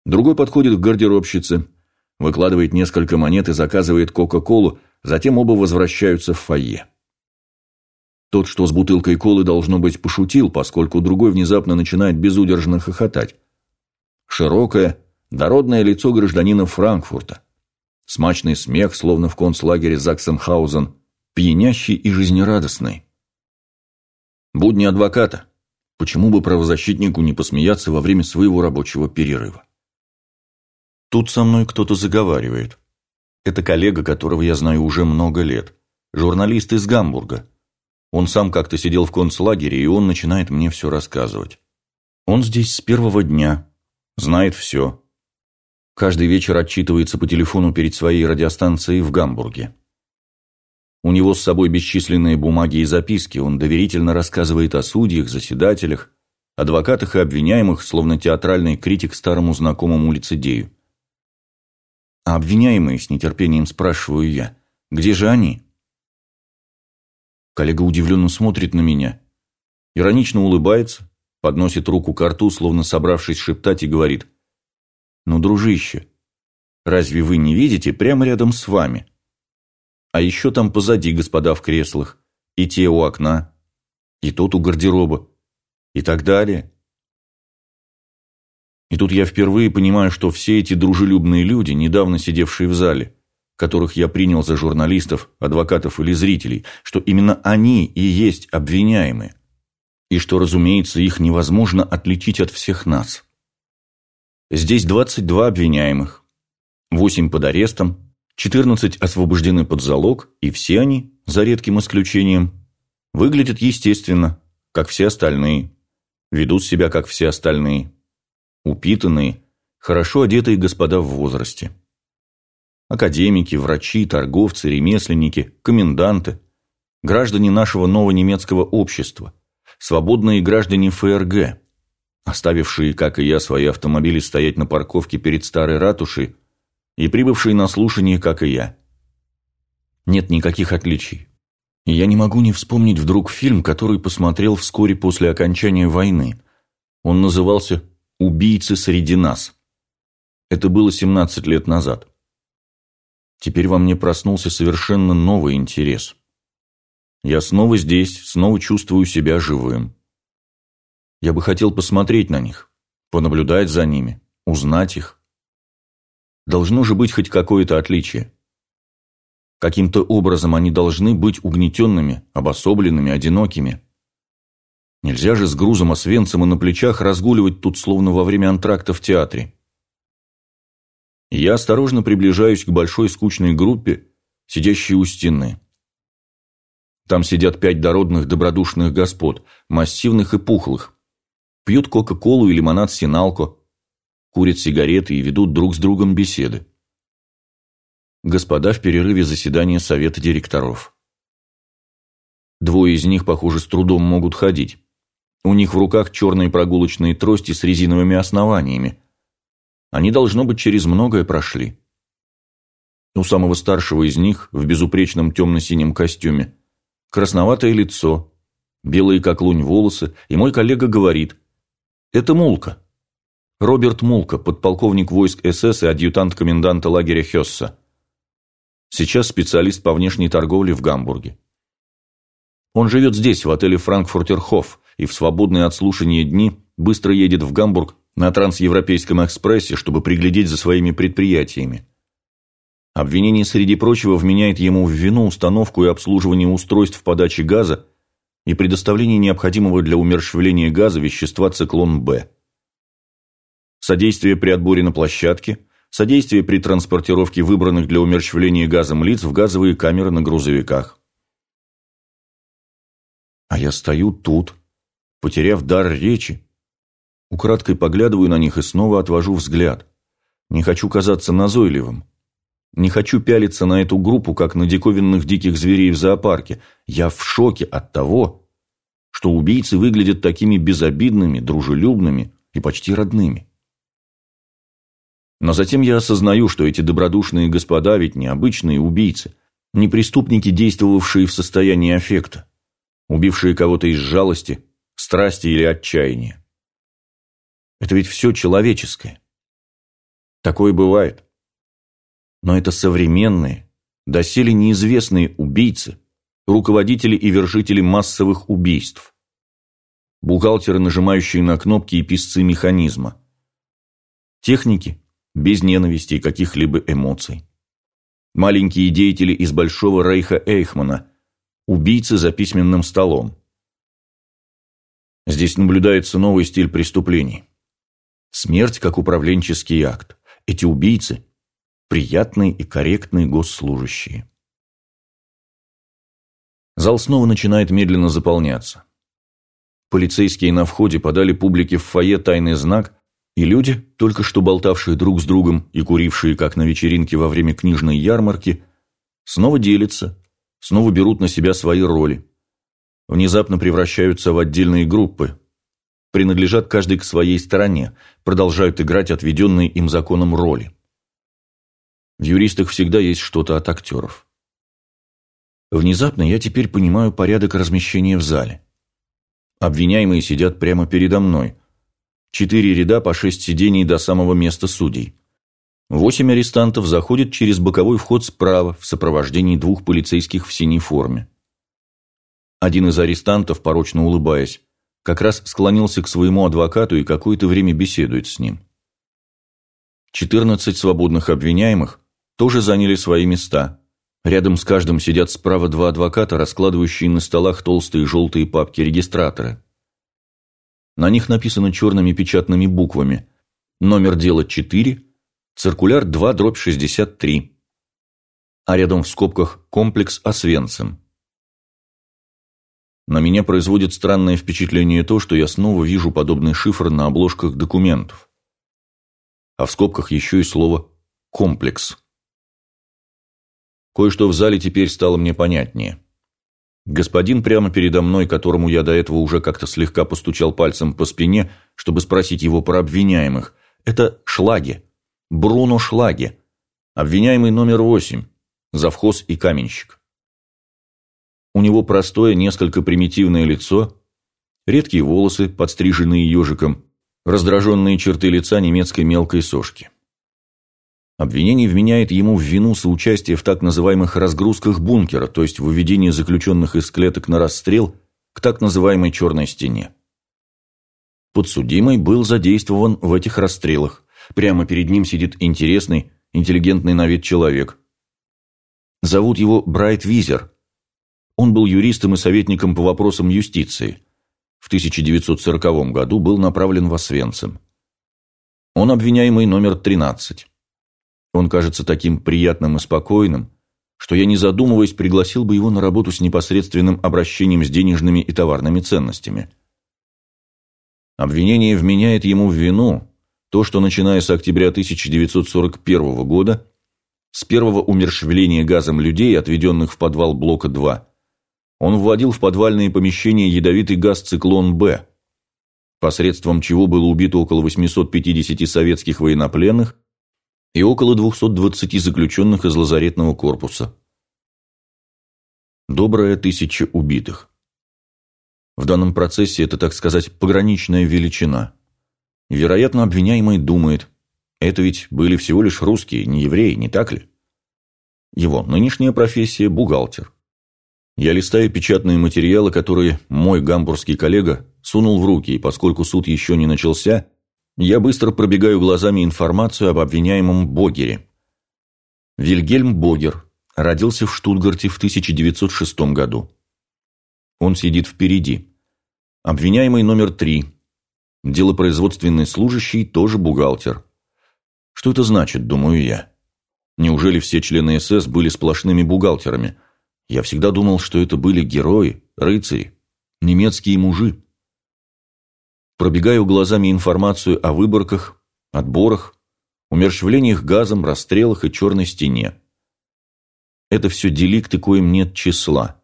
Другой подходит к гардеробщице, выкладывает несколько монет и заказывает Кока-Колу, затем оба возвращаются в фойе. Тот, что с бутылкой колы, должно быть, пошутил, поскольку другой внезапно начинает безудержно хохотать. Широкое, дородное лицо гражданина Франкфурта. Смачный смех, словно в концлагере Заксенхаузен, пьянящий и жизнерадостный. Будни адвоката. Почему бы правозащитнику не посмеяться во время своего рабочего перерыва? Тут со мной кто-то заговаривает. Это коллега, которого я знаю уже много лет. Журналист из Гамбурга. Он сам как-то сидел в концлагере, и он начинает мне все рассказывать. Он здесь с первого дня, знает все. Каждый вечер отчитывается по телефону перед своей радиостанцией в Гамбурге. У него с собой бесчисленные бумаги и записки, он доверительно рассказывает о судьях, заседателях, адвокатах и обвиняемых, словно театральный критик старому знакомому лицедею. А обвиняемые, с нетерпением спрашиваю я, где же они? Коллега удивленно смотрит на меня, иронично улыбается, подносит руку к рту, словно собравшись шептать, и говорит, «Ну, дружище, разве вы не видите, прямо рядом с вами, А еще там позади господа в креслах, и те у окна, и тот у гардероба, и так далее. И тут я впервые понимаю, что все эти дружелюбные люди, недавно сидевшие в зале, которых я принял за журналистов, адвокатов или зрителей, что именно они и есть обвиняемые, и что, разумеется, их невозможно отличить от всех нас. Здесь 22 обвиняемых, 8 под арестом, 14 освобождены под залог, и все они, за редким исключением, выглядят естественно, как все остальные, ведут себя, как все остальные, упитанные, хорошо одетые господа в возрасте. Академики, врачи, торговцы, ремесленники, коменданты, граждане нашего нового немецкого общества, свободные граждане ФРГ, оставившие, как и я, свои автомобили стоять на парковке перед старой ратушей и прибывшие на слушание, как и я. Нет никаких отличий. Я не могу не вспомнить вдруг фильм, который посмотрел вскоре после окончания войны. Он назывался «Убийцы среди нас». Это было 17 лет назад. Теперь во мне проснулся совершенно новый интерес. Я снова здесь, снова чувствую себя живым. Я бы хотел посмотреть на них, понаблюдать за ними, узнать их. Должно же быть хоть какое-то отличие. Каким-то образом они должны быть угнетенными, обособленными, одинокими. Нельзя же с грузом освенцима на плечах разгуливать тут словно во время антракта в театре. Я осторожно приближаюсь к большой скучной группе, сидящей у стены. Там сидят пять дородных добродушных господ, массивных и пухлых. Пьют кока-колу и лимонад синалко, курят сигареты и ведут друг с другом беседы. Господа в перерыве заседания совета директоров. Двое из них, похоже, с трудом могут ходить. У них в руках черные прогулочные трости с резиновыми основаниями. Они, должно быть, через многое прошли. У самого старшего из них, в безупречном темно-синем костюме, красноватое лицо, белые как лунь волосы, и мой коллега говорит «Это Мулка». Роберт Мулка, подполковник войск СС и адъютант коменданта лагеря Хесса. Сейчас специалист по внешней торговле в Гамбурге. Он живет здесь, в отеле «Франкфуртерхоф», и в свободные от слушания дни быстро едет в Гамбург на трансевропейском экспрессе, чтобы приглядеть за своими предприятиями. Обвинение, среди прочего, вменяет ему в вину установку и обслуживание устройств подачи газа и предоставление необходимого для умерщвления газа вещества циклон-Б. Содействие при отборе на площадке, содействие при транспортировке выбранных для умерщвления газом лиц в газовые камеры на грузовиках. А я стою тут, потеряв дар речи, украдкой поглядываю на них и снова отвожу взгляд. Не хочу казаться назойливым. Не хочу пялиться на эту группу, как на диковинных диких зверей в зоопарке. Я в шоке от того, что убийцы выглядят такими безобидными, дружелюбными и почти родными. Но затем я осознаю, что эти добродушные господа ведь не обычные убийцы, не преступники, действовавшие в состоянии аффекта, убившие кого-то из жалости, страсти или отчаяния. Это ведь все человеческое. Такое бывает. Но это современные, доселе неизвестные убийцы, руководители и вершители массовых убийств. Бухгалтеры, нажимающие на кнопки и писцы механизма. Техники, без ненависти и каких-либо эмоций. Маленькие деятели из Большого Рейха Эйхмана, убийцы за письменным столом. Здесь наблюдается новый стиль преступлений. Смерть как управленческий акт. Эти убийцы приятные и корректные госслужащие. Зал снова начинает медленно заполняться. Полицейские на входе подали публике в фойе тайный знак, и люди, только что болтавшие друг с другом и курившие, как на вечеринке во время книжной ярмарки, снова делятся, снова берут на себя свои роли. Внезапно превращаются в отдельные группы, принадлежат каждый к своей стороне, продолжают играть отведенные им законом роли. В юристах всегда есть что-то от актеров. Внезапно я теперь понимаю порядок размещения в зале. Обвиняемые сидят прямо передо мной. Четыре ряда по шесть сидений до самого места судей. Восемь арестантов заходят через боковой вход справа в сопровождении двух полицейских в синей форме. Один из арестантов, порочно улыбаясь, как раз склонился к своему адвокату и какое-то время беседует с ним. Четырнадцать свободных обвиняемых тоже заняли свои места. Рядом с каждым сидят справа два адвоката, раскладывающие на столах толстые желтые папки-регистраторы. На них написано черными печатными буквами «Номер дела 4», «Циркуляр 2, дробь 63», а рядом в скобках «Комплекс Освенцим». На меня производит странное впечатление то, что я снова вижу подобный шифр на обложках документов. А в скобках еще и слово «комплекс». Кое-что в зале теперь стало мне понятнее. Господин прямо передо мной, которому я до этого уже как-то слегка постучал пальцем по спине, чтобы спросить его про обвиняемых, это Шлаге, Бруно Шлаге, обвиняемый номер восемь, завхоз и каменщик. У него простое, несколько примитивное лицо, редкие волосы, подстриженные ежиком, раздраженные черты лица немецкой мелкой сошки. Обвинение вменяет ему в вину соучастие в так называемых разгрузках бункера, то есть выведении заключенных из клеток на расстрел к так называемой «черной стене». Подсудимый был задействован в этих расстрелах. Прямо перед ним сидит интересный, интеллигентный на вид человек. Зовут его Брайт Визер. Он был юристом и советником по вопросам юстиции. В 1940 году был направлен в Освенцим. Он обвиняемый номер 13. Он кажется таким приятным и спокойным, что я, не задумываясь, пригласил бы его на работу с непосредственным обращением с денежными и товарными ценностями. Обвинение вменяет ему в вину то, что, начиная с октября 1941 года, с первого умерщвления газом людей, отведенных в подвал блока 2, он вводил в подвальные помещения ядовитый газ «Циклон-Б», посредством чего было убито около 850 советских военнопленных и около 220 заключенных из лазаретного корпуса. Добрая тысяча убитых. В данном процессе это, так сказать, пограничная величина. Вероятно, обвиняемый думает, это ведь были всего лишь русские, не евреи, не так ли? Его нынешняя профессия – бухгалтер. Я листаю печатные материалы, которые мой гамбургский коллега сунул в руки, и поскольку суд еще не начался, я быстро пробегаю глазами информацию об обвиняемом Богере. Вильгельм Богер родился в Штутгарте в 1906 году. Он сидит впереди. Обвиняемый номер три. Делопроизводственный служащий, тоже бухгалтер. Что это значит, думаю я? Неужели все члены СС были сплошными бухгалтерами? Я всегда думал, что это были герои, рыцари, немецкие мужи. Пробегаю глазами информацию о выборках, отборах, умерщвлениях газом, расстрелах и черной стене. Это все деликты, коим нет числа.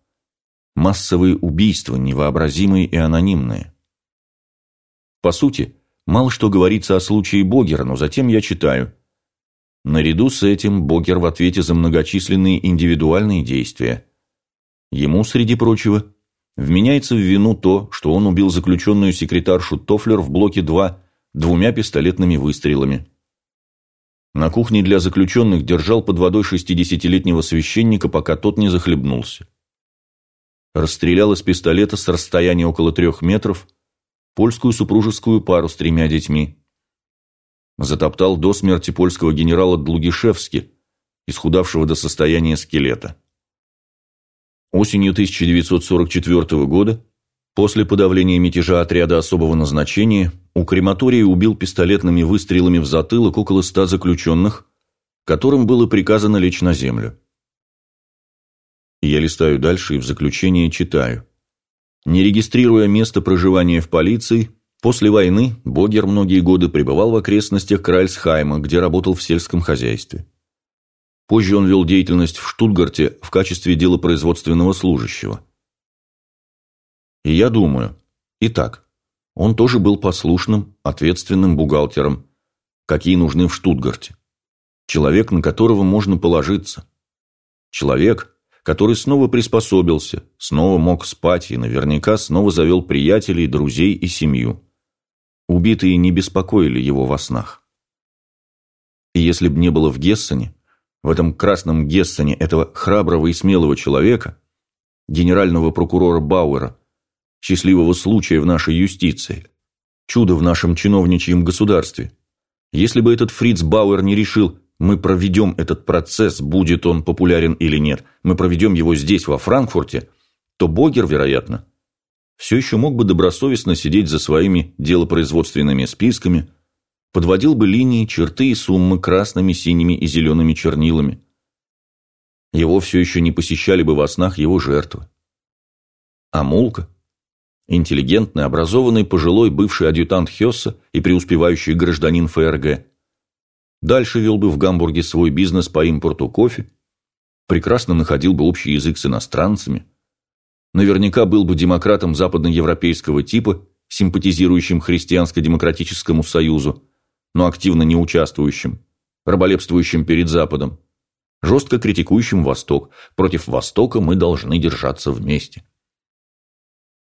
Массовые убийства, невообразимые и анонимные. По сути, мало что говорится о случае Богера, но затем я читаю. Наряду с этим Богер в ответе за многочисленные индивидуальные действия. Ему, среди прочего, Вменяется в вину то, что он убил заключенную секретаршу Тофлер в блоке 2 двумя пистолетными выстрелами. На кухне для заключенных держал под водой 60-летнего священника, пока тот не захлебнулся. Расстрелял из пистолета с расстояния около трех метров польскую супружескую пару с тремя детьми. Затоптал до смерти польского генерала Длугишевски, исхудавшего до состояния скелета. Осенью 1944 года, после подавления мятежа отряда особого назначения, у крематория убил пистолетными выстрелами в затылок около ста заключенных, которым было приказано лечь на землю. Я листаю дальше и в заключение читаю. Не регистрируя место проживания в полиции, после войны Богер многие годы пребывал в окрестностях Кральсхайма, где работал в сельском хозяйстве. Позже он вел деятельность в Штутгарте в качестве делопроизводственного служащего. И я думаю, итак, он тоже был послушным, ответственным бухгалтером, какие нужны в Штутгарте. Человек, на которого можно положиться. Человек, который снова приспособился, снова мог спать и наверняка снова завел приятелей, друзей и семью. Убитые не беспокоили его во снах. И если б не было в Гессене, в этом красном Гессене, этого храброго и смелого человека, генерального прокурора Бауэра, счастливого случая в нашей юстиции, чудо в нашем чиновничьем государстве, если бы этот Фриц Бауэр не решил, мы проведем этот процесс, будет он популярен или нет, мы проведем его здесь, во Франкфурте, то Богер, вероятно, все еще мог бы добросовестно сидеть за своими делопроизводственными списками, подводил бы линии, черты и суммы красными, синими и зелеными чернилами. Его все еще не посещали бы во снах его жертвы. А Мулка, интеллигентный, образованный, пожилой бывший адъютант Хесса и преуспевающий гражданин ФРГ, дальше вел бы в Гамбурге свой бизнес по импорту кофе, прекрасно находил бы общий язык с иностранцами, наверняка был бы демократом западноевропейского типа, симпатизирующим христианско-демократическому союзу, но активно не участвующим, раболепствующим перед Западом, жестко критикующим Восток. Против Востока мы должны держаться вместе.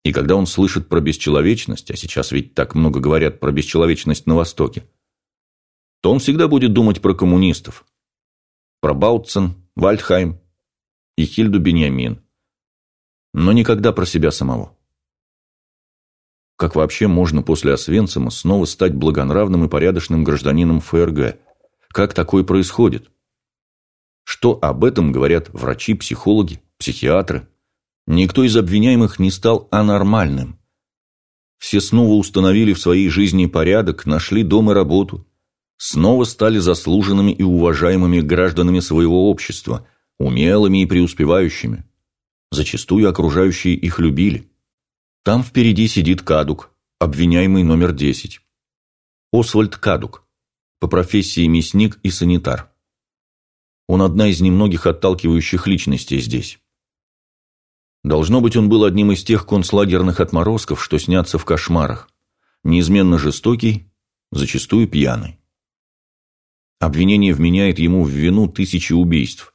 И когда он слышит про бесчеловечность, а сейчас ведь так много говорят про бесчеловечность на Востоке, то он всегда будет думать про коммунистов. Про Баутсен, Вальдхайм и Хильду Беньямин – но никогда про себя самого. Как вообще можно после Освенцима снова стать благонравным и порядочным гражданином ФРГ? Как такое происходит? Что об этом говорят врачи, психологи, психиатры? Никто из обвиняемых не стал анормальным. Все снова установили в своей жизни порядок, нашли дом и работу. Снова стали заслуженными и уважаемыми гражданами своего общества, умелыми и преуспевающими. Зачастую окружающие их любили. Там впереди сидит Кадук, обвиняемый номер 10. Освальд Кадук, по профессии мясник и санитар. Он одна из немногих отталкивающих личностей здесь. Должно быть, он был одним из тех концлагерных отморозков, что снятся в кошмарах. Неизменно жестокий, зачастую пьяный. Обвинение вменяет ему в вину тысячи убийств.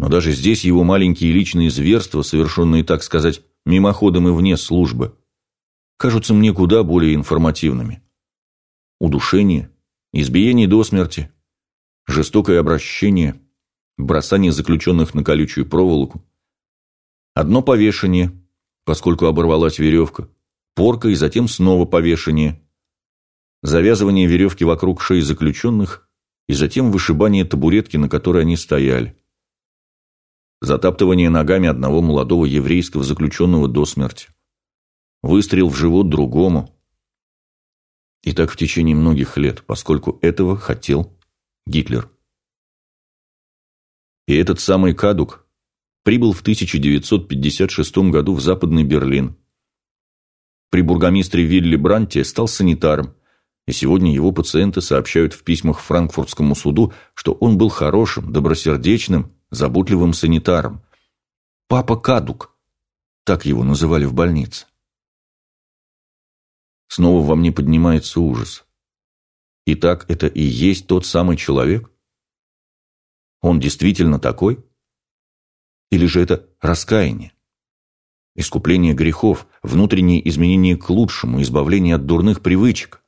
Но даже здесь его маленькие личные зверства, совершенные, так сказать, мимоходом и вне службы, кажутся мне куда более информативными. Удушение, избиение до смерти, жестокое обращение, бросание заключенных на колючую проволоку, одно повешение, поскольку оборвалась веревка, порка и затем снова повешение, завязывание веревки вокруг шеи заключенных и затем вышибание табуретки, на которой они стояли затаптывание ногами одного молодого еврейского заключенного до смерти, выстрел в живот другому. И так в течение многих лет, поскольку этого хотел Гитлер. И этот самый Кадук прибыл в 1956 году в Западный Берлин. При бургомистре Вилли Бранте стал санитаром, и сегодня его пациенты сообщают в письмах Франкфуртскому суду, что он был хорошим, добросердечным заботливым санитаром. «Папа Кадук», так его называли в больнице. Снова во мне поднимается ужас. Итак, это и есть тот самый человек? Он действительно такой? Или же это раскаяние? Искупление грехов, внутреннее изменение к лучшему, избавление от дурных привычек.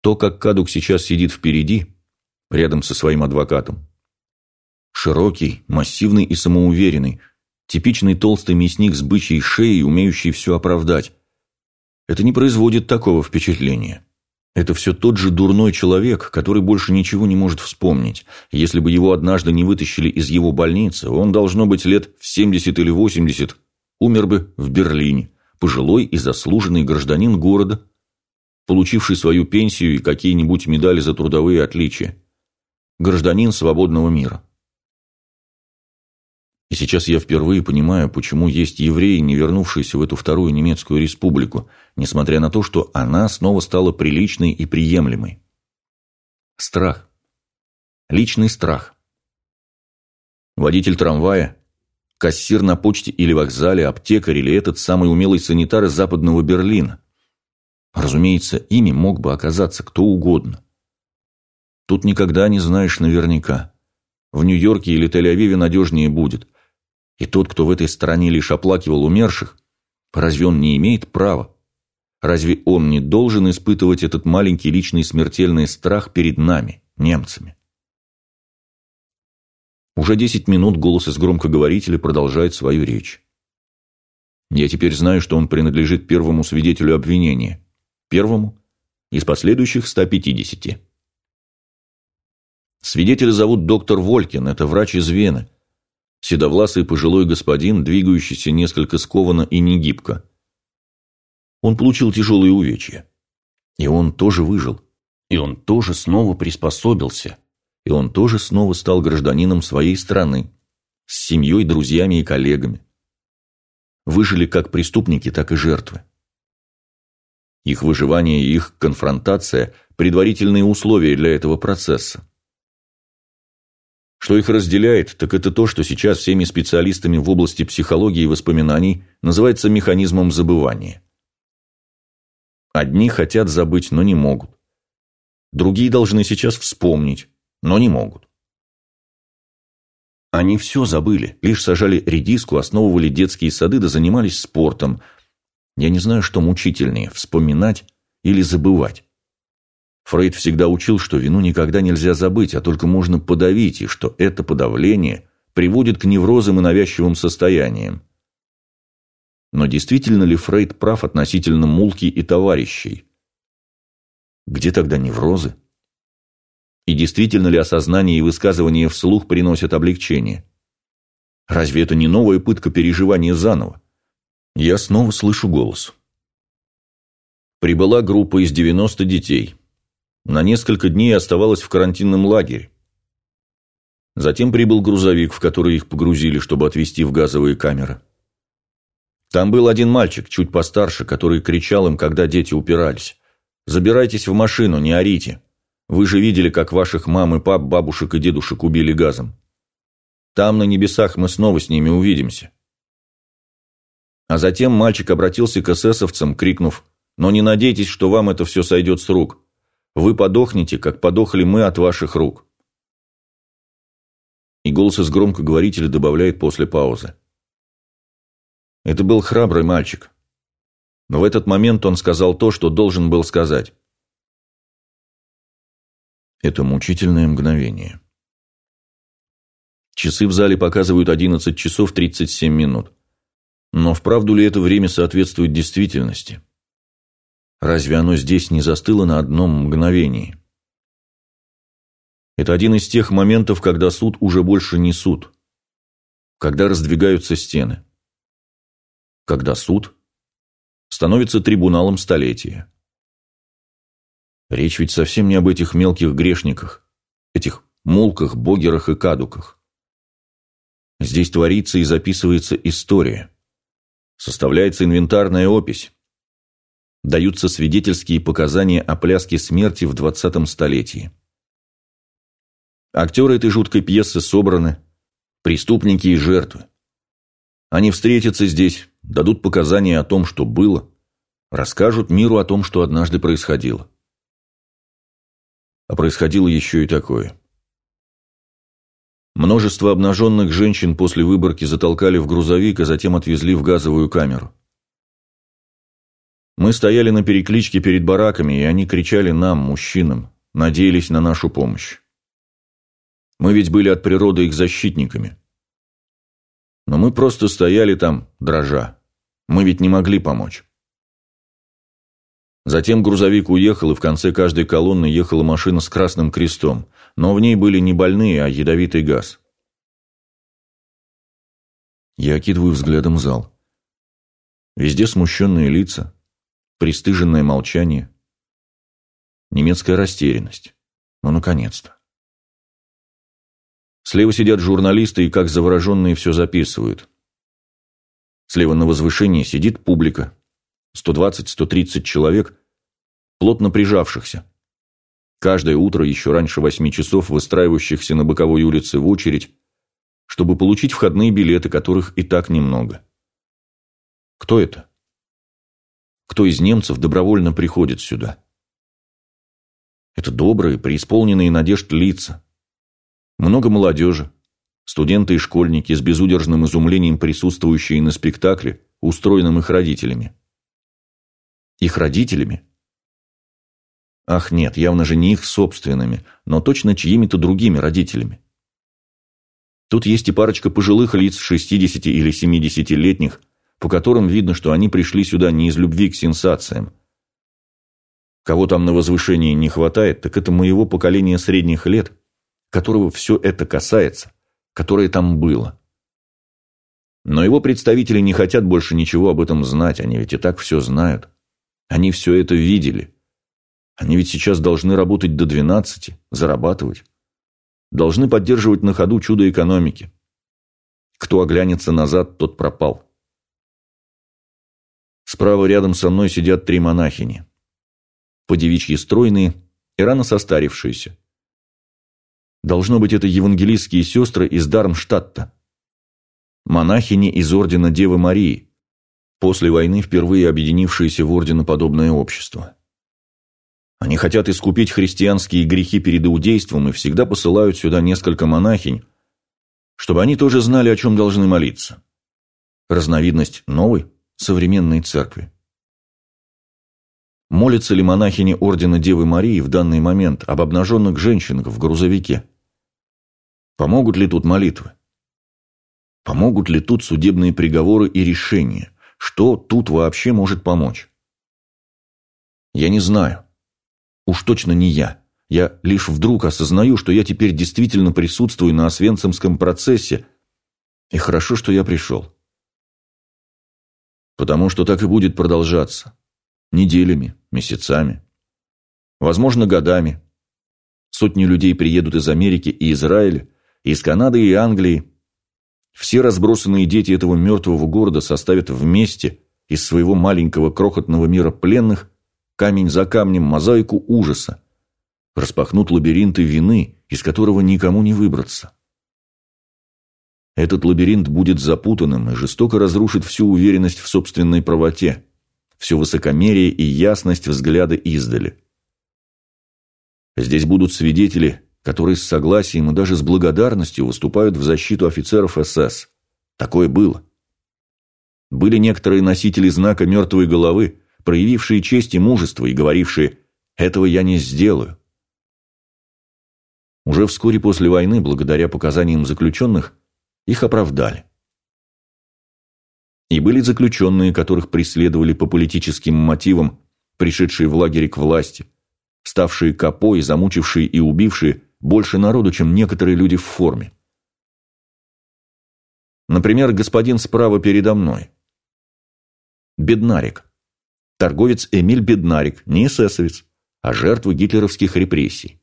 То, как Кадук сейчас сидит впереди, рядом со своим адвокатом, Широкий, массивный и самоуверенный. Типичный толстый мясник с бычьей шеей, умеющий все оправдать. Это не производит такого впечатления. Это все тот же дурной человек, который больше ничего не может вспомнить. Если бы его однажды не вытащили из его больницы, он, должно быть, лет в 70 или 80, умер бы в Берлине, пожилой и заслуженный гражданин города, получивший свою пенсию и какие-нибудь медали за трудовые отличия. Гражданин свободного мира. И сейчас я впервые понимаю, почему есть евреи, не вернувшиеся в эту вторую немецкую республику, несмотря на то, что она снова стала приличной и приемлемой. Страх. Личный страх. Водитель трамвая, кассир на почте или вокзале, аптекарь или этот самый умелый санитар из западного Берлина. Разумеется, ими мог бы оказаться кто угодно. Тут никогда не знаешь наверняка. В Нью-Йорке или Тель-Авиве надежнее будет – и тот, кто в этой стране лишь оплакивал умерших, разве он не имеет права? Разве он не должен испытывать этот маленький личный смертельный страх перед нами, немцами? Уже десять минут голос из громкоговорителя продолжает свою речь. Я теперь знаю, что он принадлежит первому свидетелю обвинения. Первому из последующих 150. Свидетеля зовут доктор Волькин, это врач из Вены. Седовласый пожилой господин, двигающийся несколько скованно и негибко. Он получил тяжелые увечья. И он тоже выжил. И он тоже снова приспособился. И он тоже снова стал гражданином своей страны. С семьей, друзьями и коллегами. Выжили как преступники, так и жертвы. Их выживание и их конфронтация – предварительные условия для этого процесса. Что их разделяет, так это то, что сейчас всеми специалистами в области психологии и воспоминаний называется механизмом забывания. Одни хотят забыть, но не могут. Другие должны сейчас вспомнить, но не могут. Они все забыли, лишь сажали редиску, основывали детские сады да занимались спортом. Я не знаю, что мучительнее – вспоминать или забывать. Фрейд всегда учил, что вину никогда нельзя забыть, а только можно подавить, и что это подавление приводит к неврозам и навязчивым состояниям. Но действительно ли Фрейд прав относительно Мулки и товарищей? Где тогда неврозы? И действительно ли осознание и высказывание вслух приносят облегчение? Разве это не новая пытка переживания заново? Я снова слышу голос. Прибыла группа из 90 детей на несколько дней оставалась в карантинном лагере. Затем прибыл грузовик, в который их погрузили, чтобы отвезти в газовые камеры. Там был один мальчик, чуть постарше, который кричал им, когда дети упирались. «Забирайтесь в машину, не орите. Вы же видели, как ваших мам и пап, бабушек и дедушек убили газом. Там, на небесах, мы снова с ними увидимся». А затем мальчик обратился к эсэсовцам, крикнув «Но не надейтесь, что вам это все сойдет с рук. Вы подохнете, как подохли мы от ваших рук. И голос из громкоговорителя добавляет после паузы. Это был храбрый мальчик. Но в этот момент он сказал то, что должен был сказать. Это мучительное мгновение. Часы в зале показывают 11 часов 37 минут. Но вправду ли это время соответствует действительности? Разве оно здесь не застыло на одном мгновении? Это один из тех моментов, когда суд уже больше не суд. Когда раздвигаются стены. Когда суд становится трибуналом столетия. Речь ведь совсем не об этих мелких грешниках, этих мулках, богерах и кадуках. Здесь творится и записывается история. Составляется инвентарная опись даются свидетельские показания о пляске смерти в 20-м столетии. Актеры этой жуткой пьесы собраны, преступники и жертвы. Они встретятся здесь, дадут показания о том, что было, расскажут миру о том, что однажды происходило. А происходило еще и такое. Множество обнаженных женщин после выборки затолкали в грузовик, а затем отвезли в газовую камеру. Мы стояли на перекличке перед бараками, и они кричали нам, мужчинам, надеялись на нашу помощь. Мы ведь были от природы их защитниками. Но мы просто стояли там, дрожа. Мы ведь не могли помочь. Затем грузовик уехал, и в конце каждой колонны ехала машина с красным крестом, но в ней были не больные, а ядовитый газ. Я окидываю взглядом зал. Везде смущенные лица, пристыженное молчание, немецкая растерянность. Ну, наконец-то. Слева сидят журналисты и, как завороженные, все записывают. Слева на возвышении сидит публика. 120-130 человек, плотно прижавшихся. Каждое утро, еще раньше восьми часов, выстраивающихся на боковой улице в очередь, чтобы получить входные билеты, которых и так немного. Кто это? Кто из немцев добровольно приходит сюда. Это добрые, преисполненные надежд лица. Много молодежи, студенты и школьники с безудержным изумлением присутствующие на спектакле, устроенном их родителями. Их родителями? Ах нет, явно же не их собственными, но точно чьими-то другими родителями. Тут есть и парочка пожилых лиц 60 или 70-летних, по которым видно, что они пришли сюда не из любви к сенсациям. Кого там на возвышении не хватает, так это моего поколения средних лет, которого все это касается, которое там было. Но его представители не хотят больше ничего об этом знать, они ведь и так все знают. Они все это видели. Они ведь сейчас должны работать до 12, зарабатывать. Должны поддерживать на ходу чудо экономики. Кто оглянется назад, тот пропал. Справа рядом со мной сидят три монахини. Подевичьи стройные и рано состарившиеся. Должно быть, это евангелистские сестры из Дармштадта. Монахини из Ордена Девы Марии, после войны впервые объединившиеся в орденоподобное общество. Они хотят искупить христианские грехи перед иудейством и всегда посылают сюда несколько монахинь, чтобы они тоже знали, о чем должны молиться. Разновидность новой, современной церкви. Молятся ли монахини Ордена Девы Марии в данный момент об обнаженных женщинах в грузовике? Помогут ли тут молитвы? Помогут ли тут судебные приговоры и решения? Что тут вообще может помочь? Я не знаю. Уж точно не я. Я лишь вдруг осознаю, что я теперь действительно присутствую на Освенцимском процессе, и хорошо, что я пришел. Потому что так и будет продолжаться. Неделями, месяцами. Возможно, годами. Сотни людей приедут из Америки и Израиля, из Канады и Англии. Все разбросанные дети этого мертвого города составят вместе из своего маленького крохотного мира пленных камень за камнем мозаику ужаса. Распахнут лабиринты вины, из которого никому не выбраться. Этот лабиринт будет запутанным и жестоко разрушит всю уверенность в собственной правоте, всю высокомерие и ясность взгляда издали. Здесь будут свидетели, которые с согласием и даже с благодарностью выступают в защиту офицеров СС. Такое было. Были некоторые носители знака мертвой головы, проявившие честь и мужество и говорившие «этого я не сделаю». Уже вскоре после войны, благодаря показаниям заключенных, их оправдали. И были заключенные, которых преследовали по политическим мотивам, пришедшие в лагере к власти, ставшие капой, замучившие и убившие больше народу, чем некоторые люди в форме. Например, господин справа передо мной. Беднарик. Торговец Эмиль Беднарик, не эсэсовец, а жертва гитлеровских репрессий.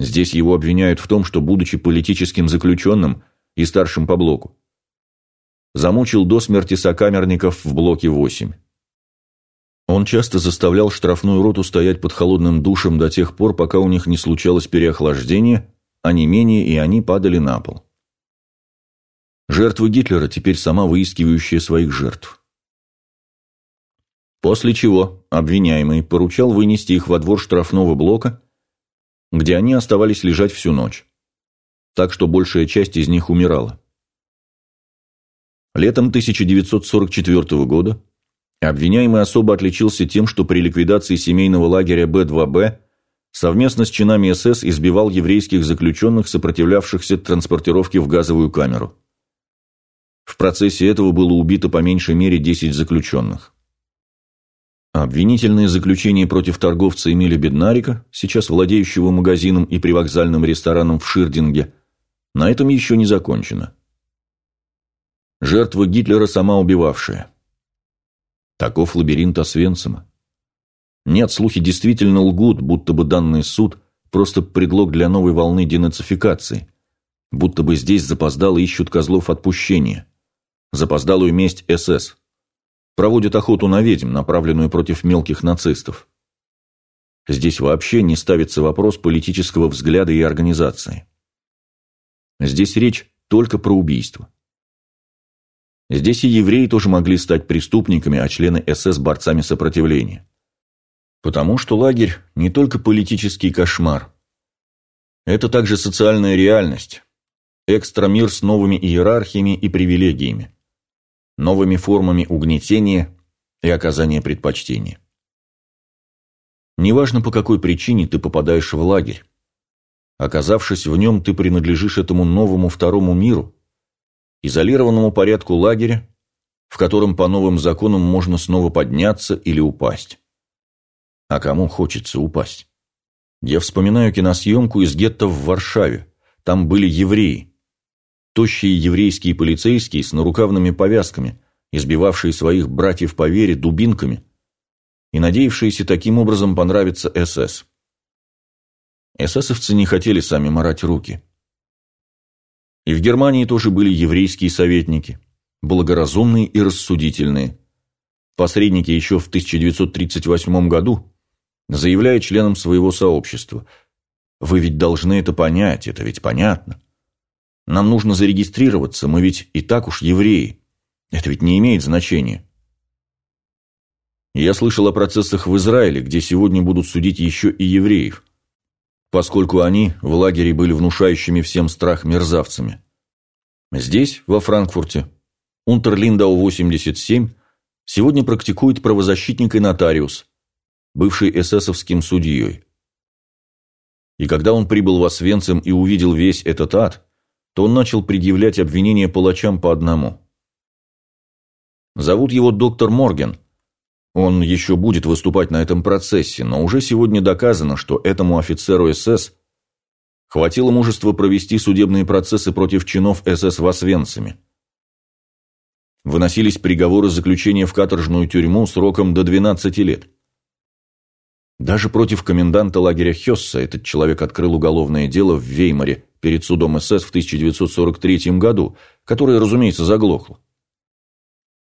Здесь его обвиняют в том, что, будучи политическим заключенным и старшим по блоку, замучил до смерти сокамерников в блоке 8. Он часто заставлял штрафную роту стоять под холодным душем до тех пор, пока у них не случалось переохлаждение, а не менее и они падали на пол. Жертва Гитлера теперь сама выискивающая своих жертв. После чего обвиняемый поручал вынести их во двор штрафного блока, где они оставались лежать всю ночь. Так что большая часть из них умирала. Летом 1944 года обвиняемый особо отличился тем, что при ликвидации семейного лагеря Б-2Б совместно с чинами СС избивал еврейских заключенных, сопротивлявшихся транспортировке в газовую камеру. В процессе этого было убито по меньшей мере 10 заключенных. Обвинительное заключение против торговца Эмиля Беднарика, сейчас владеющего магазином и привокзальным рестораном в Ширдинге, на этом еще не закончено. Жертва Гитлера сама убивавшая. Таков лабиринт Освенцима. Нет, слухи действительно лгут, будто бы данный суд – просто предлог для новой волны денацификации, будто бы здесь запоздало ищут козлов отпущения, запоздалую месть СС проводят охоту на ведьм, направленную против мелких нацистов. Здесь вообще не ставится вопрос политического взгляда и организации. Здесь речь только про убийство. Здесь и евреи тоже могли стать преступниками, а члены СС – борцами сопротивления. Потому что лагерь – не только политический кошмар. Это также социальная реальность, экстрамир с новыми иерархиями и привилегиями новыми формами угнетения и оказания предпочтения. Неважно, по какой причине ты попадаешь в лагерь. Оказавшись в нем, ты принадлежишь этому новому второму миру, изолированному порядку лагеря, в котором по новым законам можно снова подняться или упасть. А кому хочется упасть? Я вспоминаю киносъемку из гетто в Варшаве. Там были евреи. Тощие еврейские полицейские с нарукавными повязками, избивавшие своих братьев по вере дубинками и надеявшиеся таким образом понравиться СС. Эсэсовцы не хотели сами марать руки. И в Германии тоже были еврейские советники, благоразумные и рассудительные. Посредники еще в 1938 году заявляя членам своего сообщества. Вы ведь должны это понять, это ведь понятно. Нам нужно зарегистрироваться, мы ведь и так уж евреи. Это ведь не имеет значения. Я слышал о процессах в Израиле, где сегодня будут судить еще и евреев, поскольку они в лагере были внушающими всем страх мерзавцами. Здесь, во Франкфурте, Унтерлиндау 87, сегодня практикует правозащитник и нотариус, бывший эсэсовским судьей. И когда он прибыл в Освенцим и увидел весь этот ад, то он начал предъявлять обвинения палачам по одному. Зовут его доктор Морген. Он еще будет выступать на этом процессе, но уже сегодня доказано, что этому офицеру СС хватило мужества провести судебные процессы против чинов СС в Освенциме. Выносились приговоры заключения в каторжную тюрьму сроком до 12 лет. Даже против коменданта лагеря Хесса этот человек открыл уголовное дело в Веймаре перед судом СС в 1943 году, которое, разумеется, заглохло.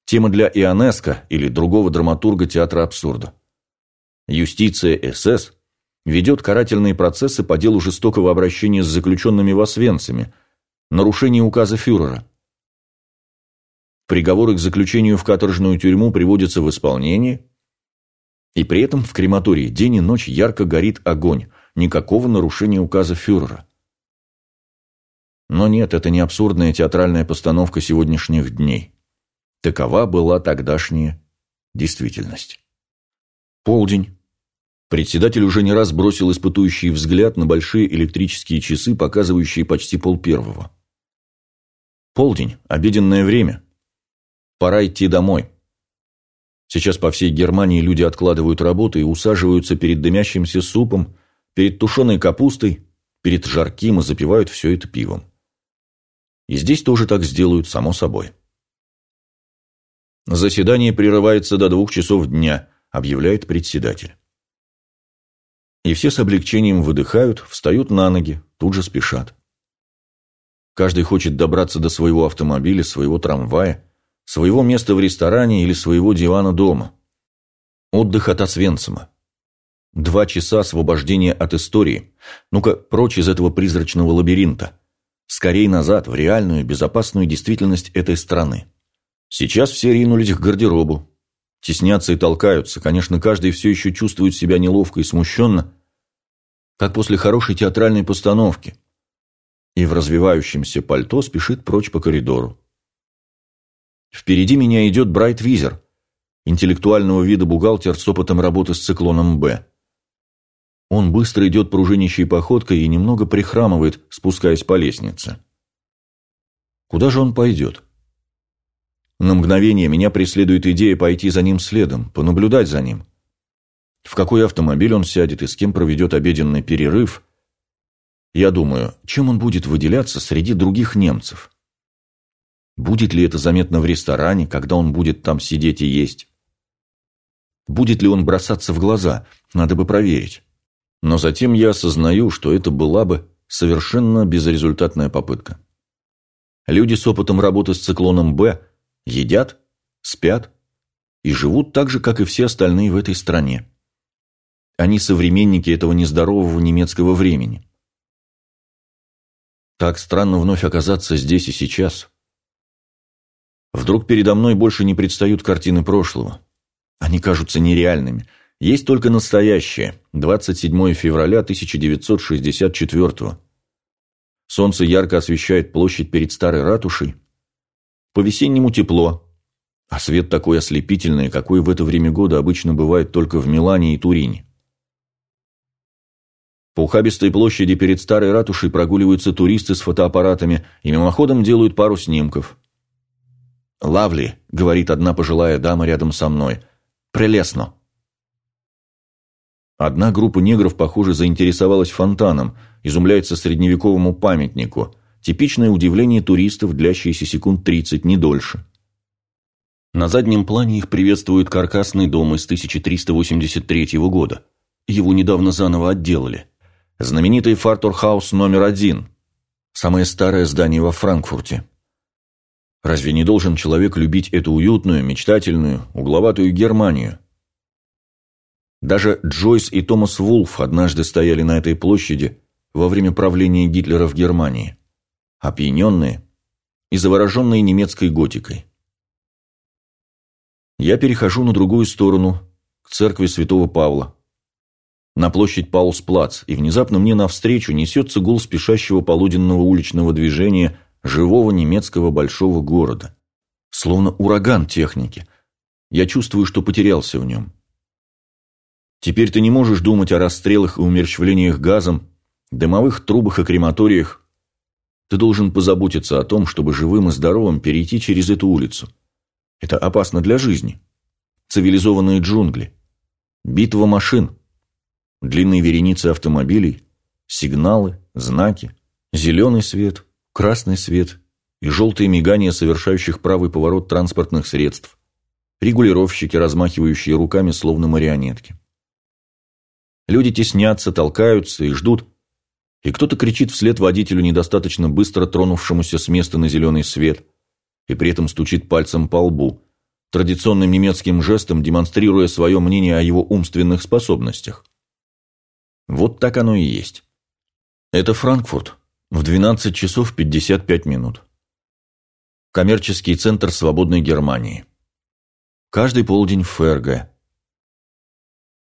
Тема для Ионеско или другого драматурга театра абсурда. Юстиция СС ведет карательные процессы по делу жестокого обращения с заключенными в Освенциме, нарушение указа фюрера. Приговоры к заключению в каторжную тюрьму приводятся в исполнение – и при этом в крематории день и ночь ярко горит огонь, никакого нарушения указа фюрера. Но нет, это не абсурдная театральная постановка сегодняшних дней. Такова была тогдашняя действительность. Полдень. Председатель уже не раз бросил испытующий взгляд на большие электрические часы, показывающие почти пол первого. Полдень, обеденное время. Пора идти домой. Сейчас по всей Германии люди откладывают работу и усаживаются перед дымящимся супом, перед тушеной капустой, перед жарким и запивают все это пивом. И здесь тоже так сделают, само собой. Заседание прерывается до двух часов дня, объявляет председатель. И все с облегчением выдыхают, встают на ноги, тут же спешат. Каждый хочет добраться до своего автомобиля, своего трамвая, своего места в ресторане или своего дивана дома. Отдых от Освенцима. Два часа освобождения от истории. Ну-ка, прочь из этого призрачного лабиринта. Скорей назад, в реальную, безопасную действительность этой страны. Сейчас все ринулись к гардеробу. Теснятся и толкаются. Конечно, каждый все еще чувствует себя неловко и смущенно, как после хорошей театральной постановки. И в развивающемся пальто спешит прочь по коридору. Впереди меня идет Брайт Визер, интеллектуального вида бухгалтер с опытом работы с циклоном «Б». Он быстро идет пружинищей походкой и немного прихрамывает, спускаясь по лестнице. Куда же он пойдет? На мгновение меня преследует идея пойти за ним следом, понаблюдать за ним. В какой автомобиль он сядет и с кем проведет обеденный перерыв. Я думаю, чем он будет выделяться среди других немцев? Будет ли это заметно в ресторане, когда он будет там сидеть и есть? Будет ли он бросаться в глаза? Надо бы проверить. Но затем я осознаю, что это была бы совершенно безрезультатная попытка. Люди с опытом работы с циклоном «Б» едят, спят и живут так же, как и все остальные в этой стране. Они современники этого нездорового немецкого времени. Так странно вновь оказаться здесь и сейчас – Вдруг передо мной больше не предстают картины прошлого. Они кажутся нереальными. Есть только настоящее, 27 февраля 1964 Солнце ярко освещает площадь перед старой ратушей. По-весеннему тепло, а свет такой ослепительный, какой в это время года обычно бывает только в Милане и Турине. По ухабистой площади перед старой ратушей прогуливаются туристы с фотоаппаратами и мимоходом делают пару снимков. «Лавли», — говорит одна пожилая дама рядом со мной, — «прелестно». Одна группа негров, похоже, заинтересовалась фонтаном, изумляется средневековому памятнику. Типичное удивление туристов, длящееся секунд 30, не дольше. На заднем плане их приветствует каркасный дом из 1383 года. Его недавно заново отделали. Знаменитый Фартурхаус номер один. Самое старое здание во Франкфурте. Разве не должен человек любить эту уютную, мечтательную, угловатую Германию? Даже Джойс и Томас Вулф однажды стояли на этой площади во время правления Гитлера в Германии, опьяненные и завороженные немецкой готикой. Я перехожу на другую сторону, к церкви святого Павла. На площадь Паулсплац, и внезапно мне навстречу несется гул спешащего полуденного уличного движения живого немецкого большого города. Словно ураган техники. Я чувствую, что потерялся в нем. Теперь ты не можешь думать о расстрелах и умерщвлениях газом, дымовых трубах и крематориях. Ты должен позаботиться о том, чтобы живым и здоровым перейти через эту улицу. Это опасно для жизни. Цивилизованные джунгли. Битва машин. Длинные вереницы автомобилей. Сигналы, знаки. Зеленый свет, красный свет и желтые мигания совершающих правый поворот транспортных средств. Регулировщики, размахивающие руками, словно марионетки. Люди теснятся, толкаются и ждут. И кто-то кричит вслед водителю, недостаточно быстро тронувшемуся с места на зеленый свет – и при этом стучит пальцем по лбу, традиционным немецким жестом демонстрируя свое мнение о его умственных способностях. Вот так оно и есть. Это Франкфурт в 12 часов 55 минут. Коммерческий центр свободной Германии. Каждый полдень в ФРГ.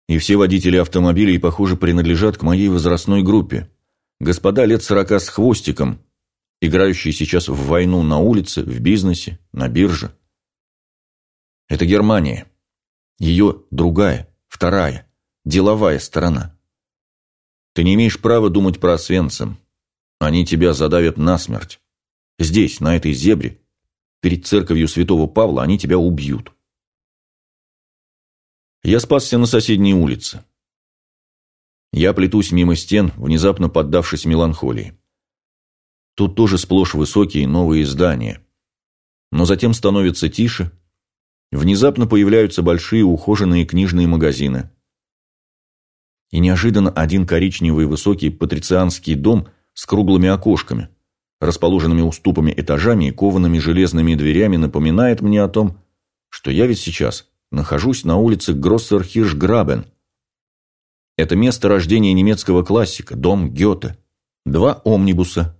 И все водители автомобилей, похоже, принадлежат к моей возрастной группе. Господа лет сорока с хвостиком, играющие сейчас в войну на улице, в бизнесе, на бирже. Это Германия. Ее другая, вторая, деловая сторона. Ты не имеешь права думать про Освенцим. Они тебя задавят насмерть. Здесь, на этой зебре, перед церковью святого Павла, они тебя убьют. Я спасся на соседней улице. Я плетусь мимо стен, внезапно поддавшись меланхолии. Тут тоже сплошь высокие новые здания. Но затем становится тише. Внезапно появляются большие ухоженные книжные магазины. И неожиданно один коричневый высокий патрицианский дом с круглыми окошками, расположенными уступами этажами и коваными железными дверями напоминает мне о том, что я ведь сейчас нахожусь на улице Гроссерхиршграбен. Это место рождения немецкого классика, дом Гёте. Два омнибуса,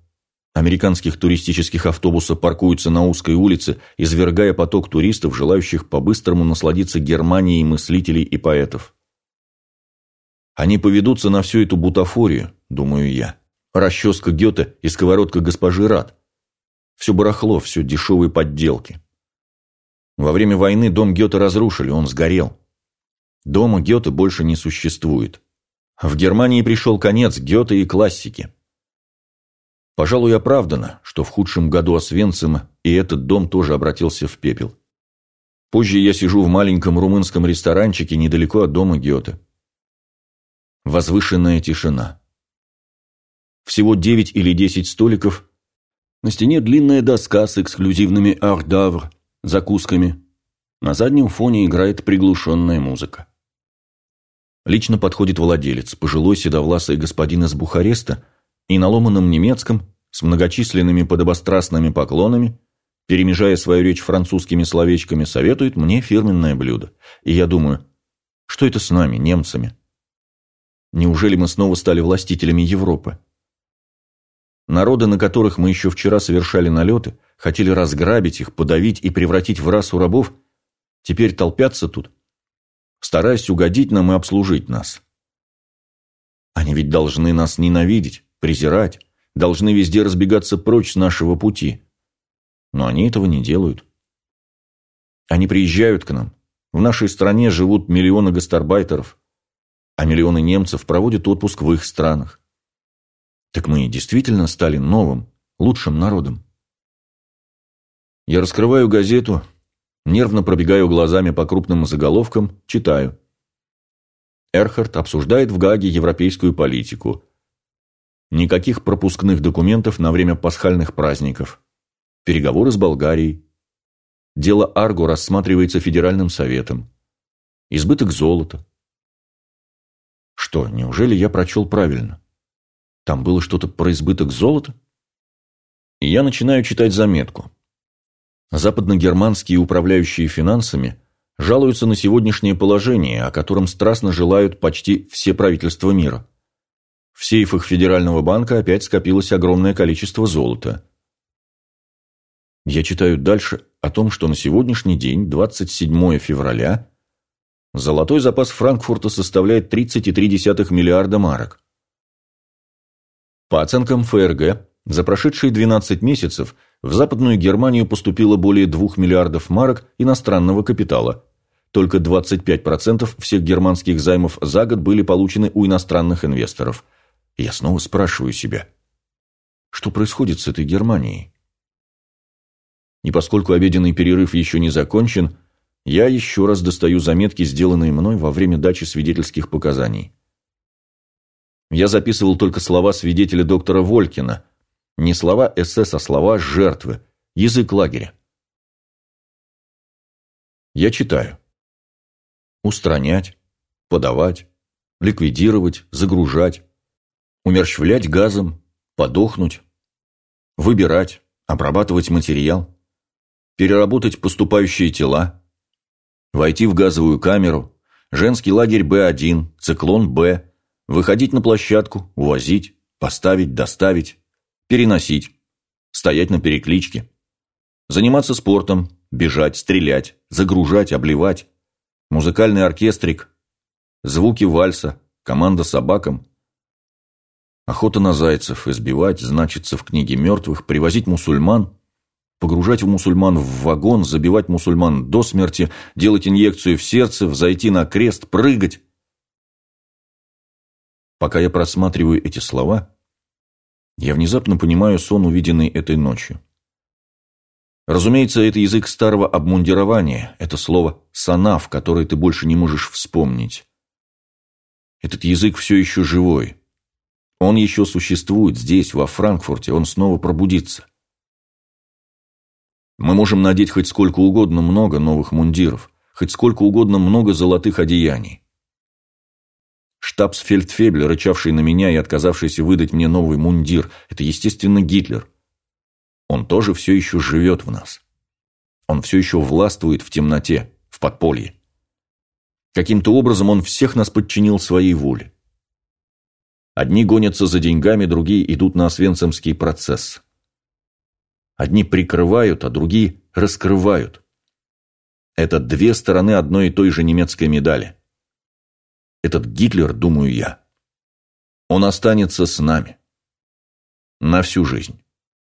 американских туристических автобуса паркуются на узкой улице, извергая поток туристов, желающих по-быстрому насладиться Германией мыслителей и поэтов. Они поведутся на всю эту бутафорию, думаю я. Расческа Гёте и сковородка госпожи Рад. Все барахло, все дешевые подделки. Во время войны дом Гёте разрушили, он сгорел. Дома Гёте больше не существует. В Германии пришел конец Гёте и классики. Пожалуй, оправдано, что в худшем году Освенцима и этот дом тоже обратился в пепел. Позже я сижу в маленьком румынском ресторанчике недалеко от дома Гёте. Возвышенная тишина. Всего девять или десять столиков. На стене длинная доска с эксклюзивными ардавр, закусками. На заднем фоне играет приглушенная музыка. Лично подходит владелец, пожилой седовласый господин из Бухареста, и на ломаном немецком, с многочисленными подобострастными поклонами, перемежая свою речь французскими словечками, советует мне фирменное блюдо. И я думаю, что это с нами, немцами? Неужели мы снова стали властителями Европы? Народы, на которых мы еще вчера совершали налеты, хотели разграбить их, подавить и превратить в расу рабов, теперь толпятся тут, стараясь угодить нам и обслужить нас. Они ведь должны нас ненавидеть, презирать, должны везде разбегаться прочь с нашего пути. Но они этого не делают. Они приезжают к нам. В нашей стране живут миллионы гастарбайтеров. а миллионы немцев проводят отпуск в их странах. Так мы действительно стали новым, лучшим народом. Я раскрываю газету, нервно пробегаю глазами по крупным заголовкам, читаю. Эрхард обсуждает в Гаге европейскую политику. Никаких пропускных документов на время пасхальных праздников. Переговоры с Болгарией. Дело Арго рассматривается Федеральным советом. Избыток золота. Что, неужели я прочел правильно? Там было что-то про избыток золота? И я начинаю читать заметку. Западногерманские управляющие финансами жалуются на сегодняшнее положение, о котором страстно желают почти все правительства мира. В сейфах Федерального банка опять скопилось огромное количество золота. Я читаю дальше о том, что на сегодняшний день, 27 февраля, золотой запас Франкфурта составляет 30,3 миллиарда марок. По оценкам ФРГ, за прошедшие 12 месяцев в Западную Германию поступило более 2 миллиардов марок иностранного капитала. Только 25% всех германских займов за год были получены у иностранных инвесторов. Я снова спрашиваю себя, что происходит с этой Германией? И поскольку обеденный перерыв еще не закончен, я еще раз достаю заметки, сделанные мной во время дачи свидетельских показаний. Я записывал только слова свидетеля доктора Волькина – не слова СС, а слова жертвы, язык лагеря. Я читаю. Устранять, подавать, ликвидировать, загружать, умерщвлять газом, подохнуть, выбирать, обрабатывать материал, переработать поступающие тела, войти в газовую камеру, женский лагерь Б1, циклон Б, выходить на площадку, увозить, поставить, доставить, переносить, стоять на перекличке, заниматься спортом, бежать, стрелять, загружать, обливать, музыкальный оркестрик, звуки вальса, команда собакам, охота на зайцев, избивать, значиться в книге мертвых, привозить мусульман, погружать мусульман в вагон, забивать мусульман до смерти, делать инъекцию в сердце, взойти на крест, прыгать. Пока я просматриваю эти слова, я внезапно понимаю сон, увиденный этой ночью. Разумеется, это язык старого обмундирования, это слово «санав», которое ты больше не можешь вспомнить. Этот язык все еще живой. Он еще существует здесь, во Франкфурте, он снова пробудится. Мы можем надеть хоть сколько угодно много новых мундиров, хоть сколько угодно много золотых одеяний. Штабсфельдфебель, рычавший на меня и отказавшийся выдать мне новый мундир, это, естественно, Гитлер. Он тоже все еще живет в нас. Он все еще властвует в темноте, в подполье. Каким-то образом он всех нас подчинил своей воле. Одни гонятся за деньгами, другие идут на освенцимский процесс. Одни прикрывают, а другие раскрывают. Это две стороны одной и той же немецкой медали. Этот Гитлер, думаю я, он останется с нами. На всю жизнь.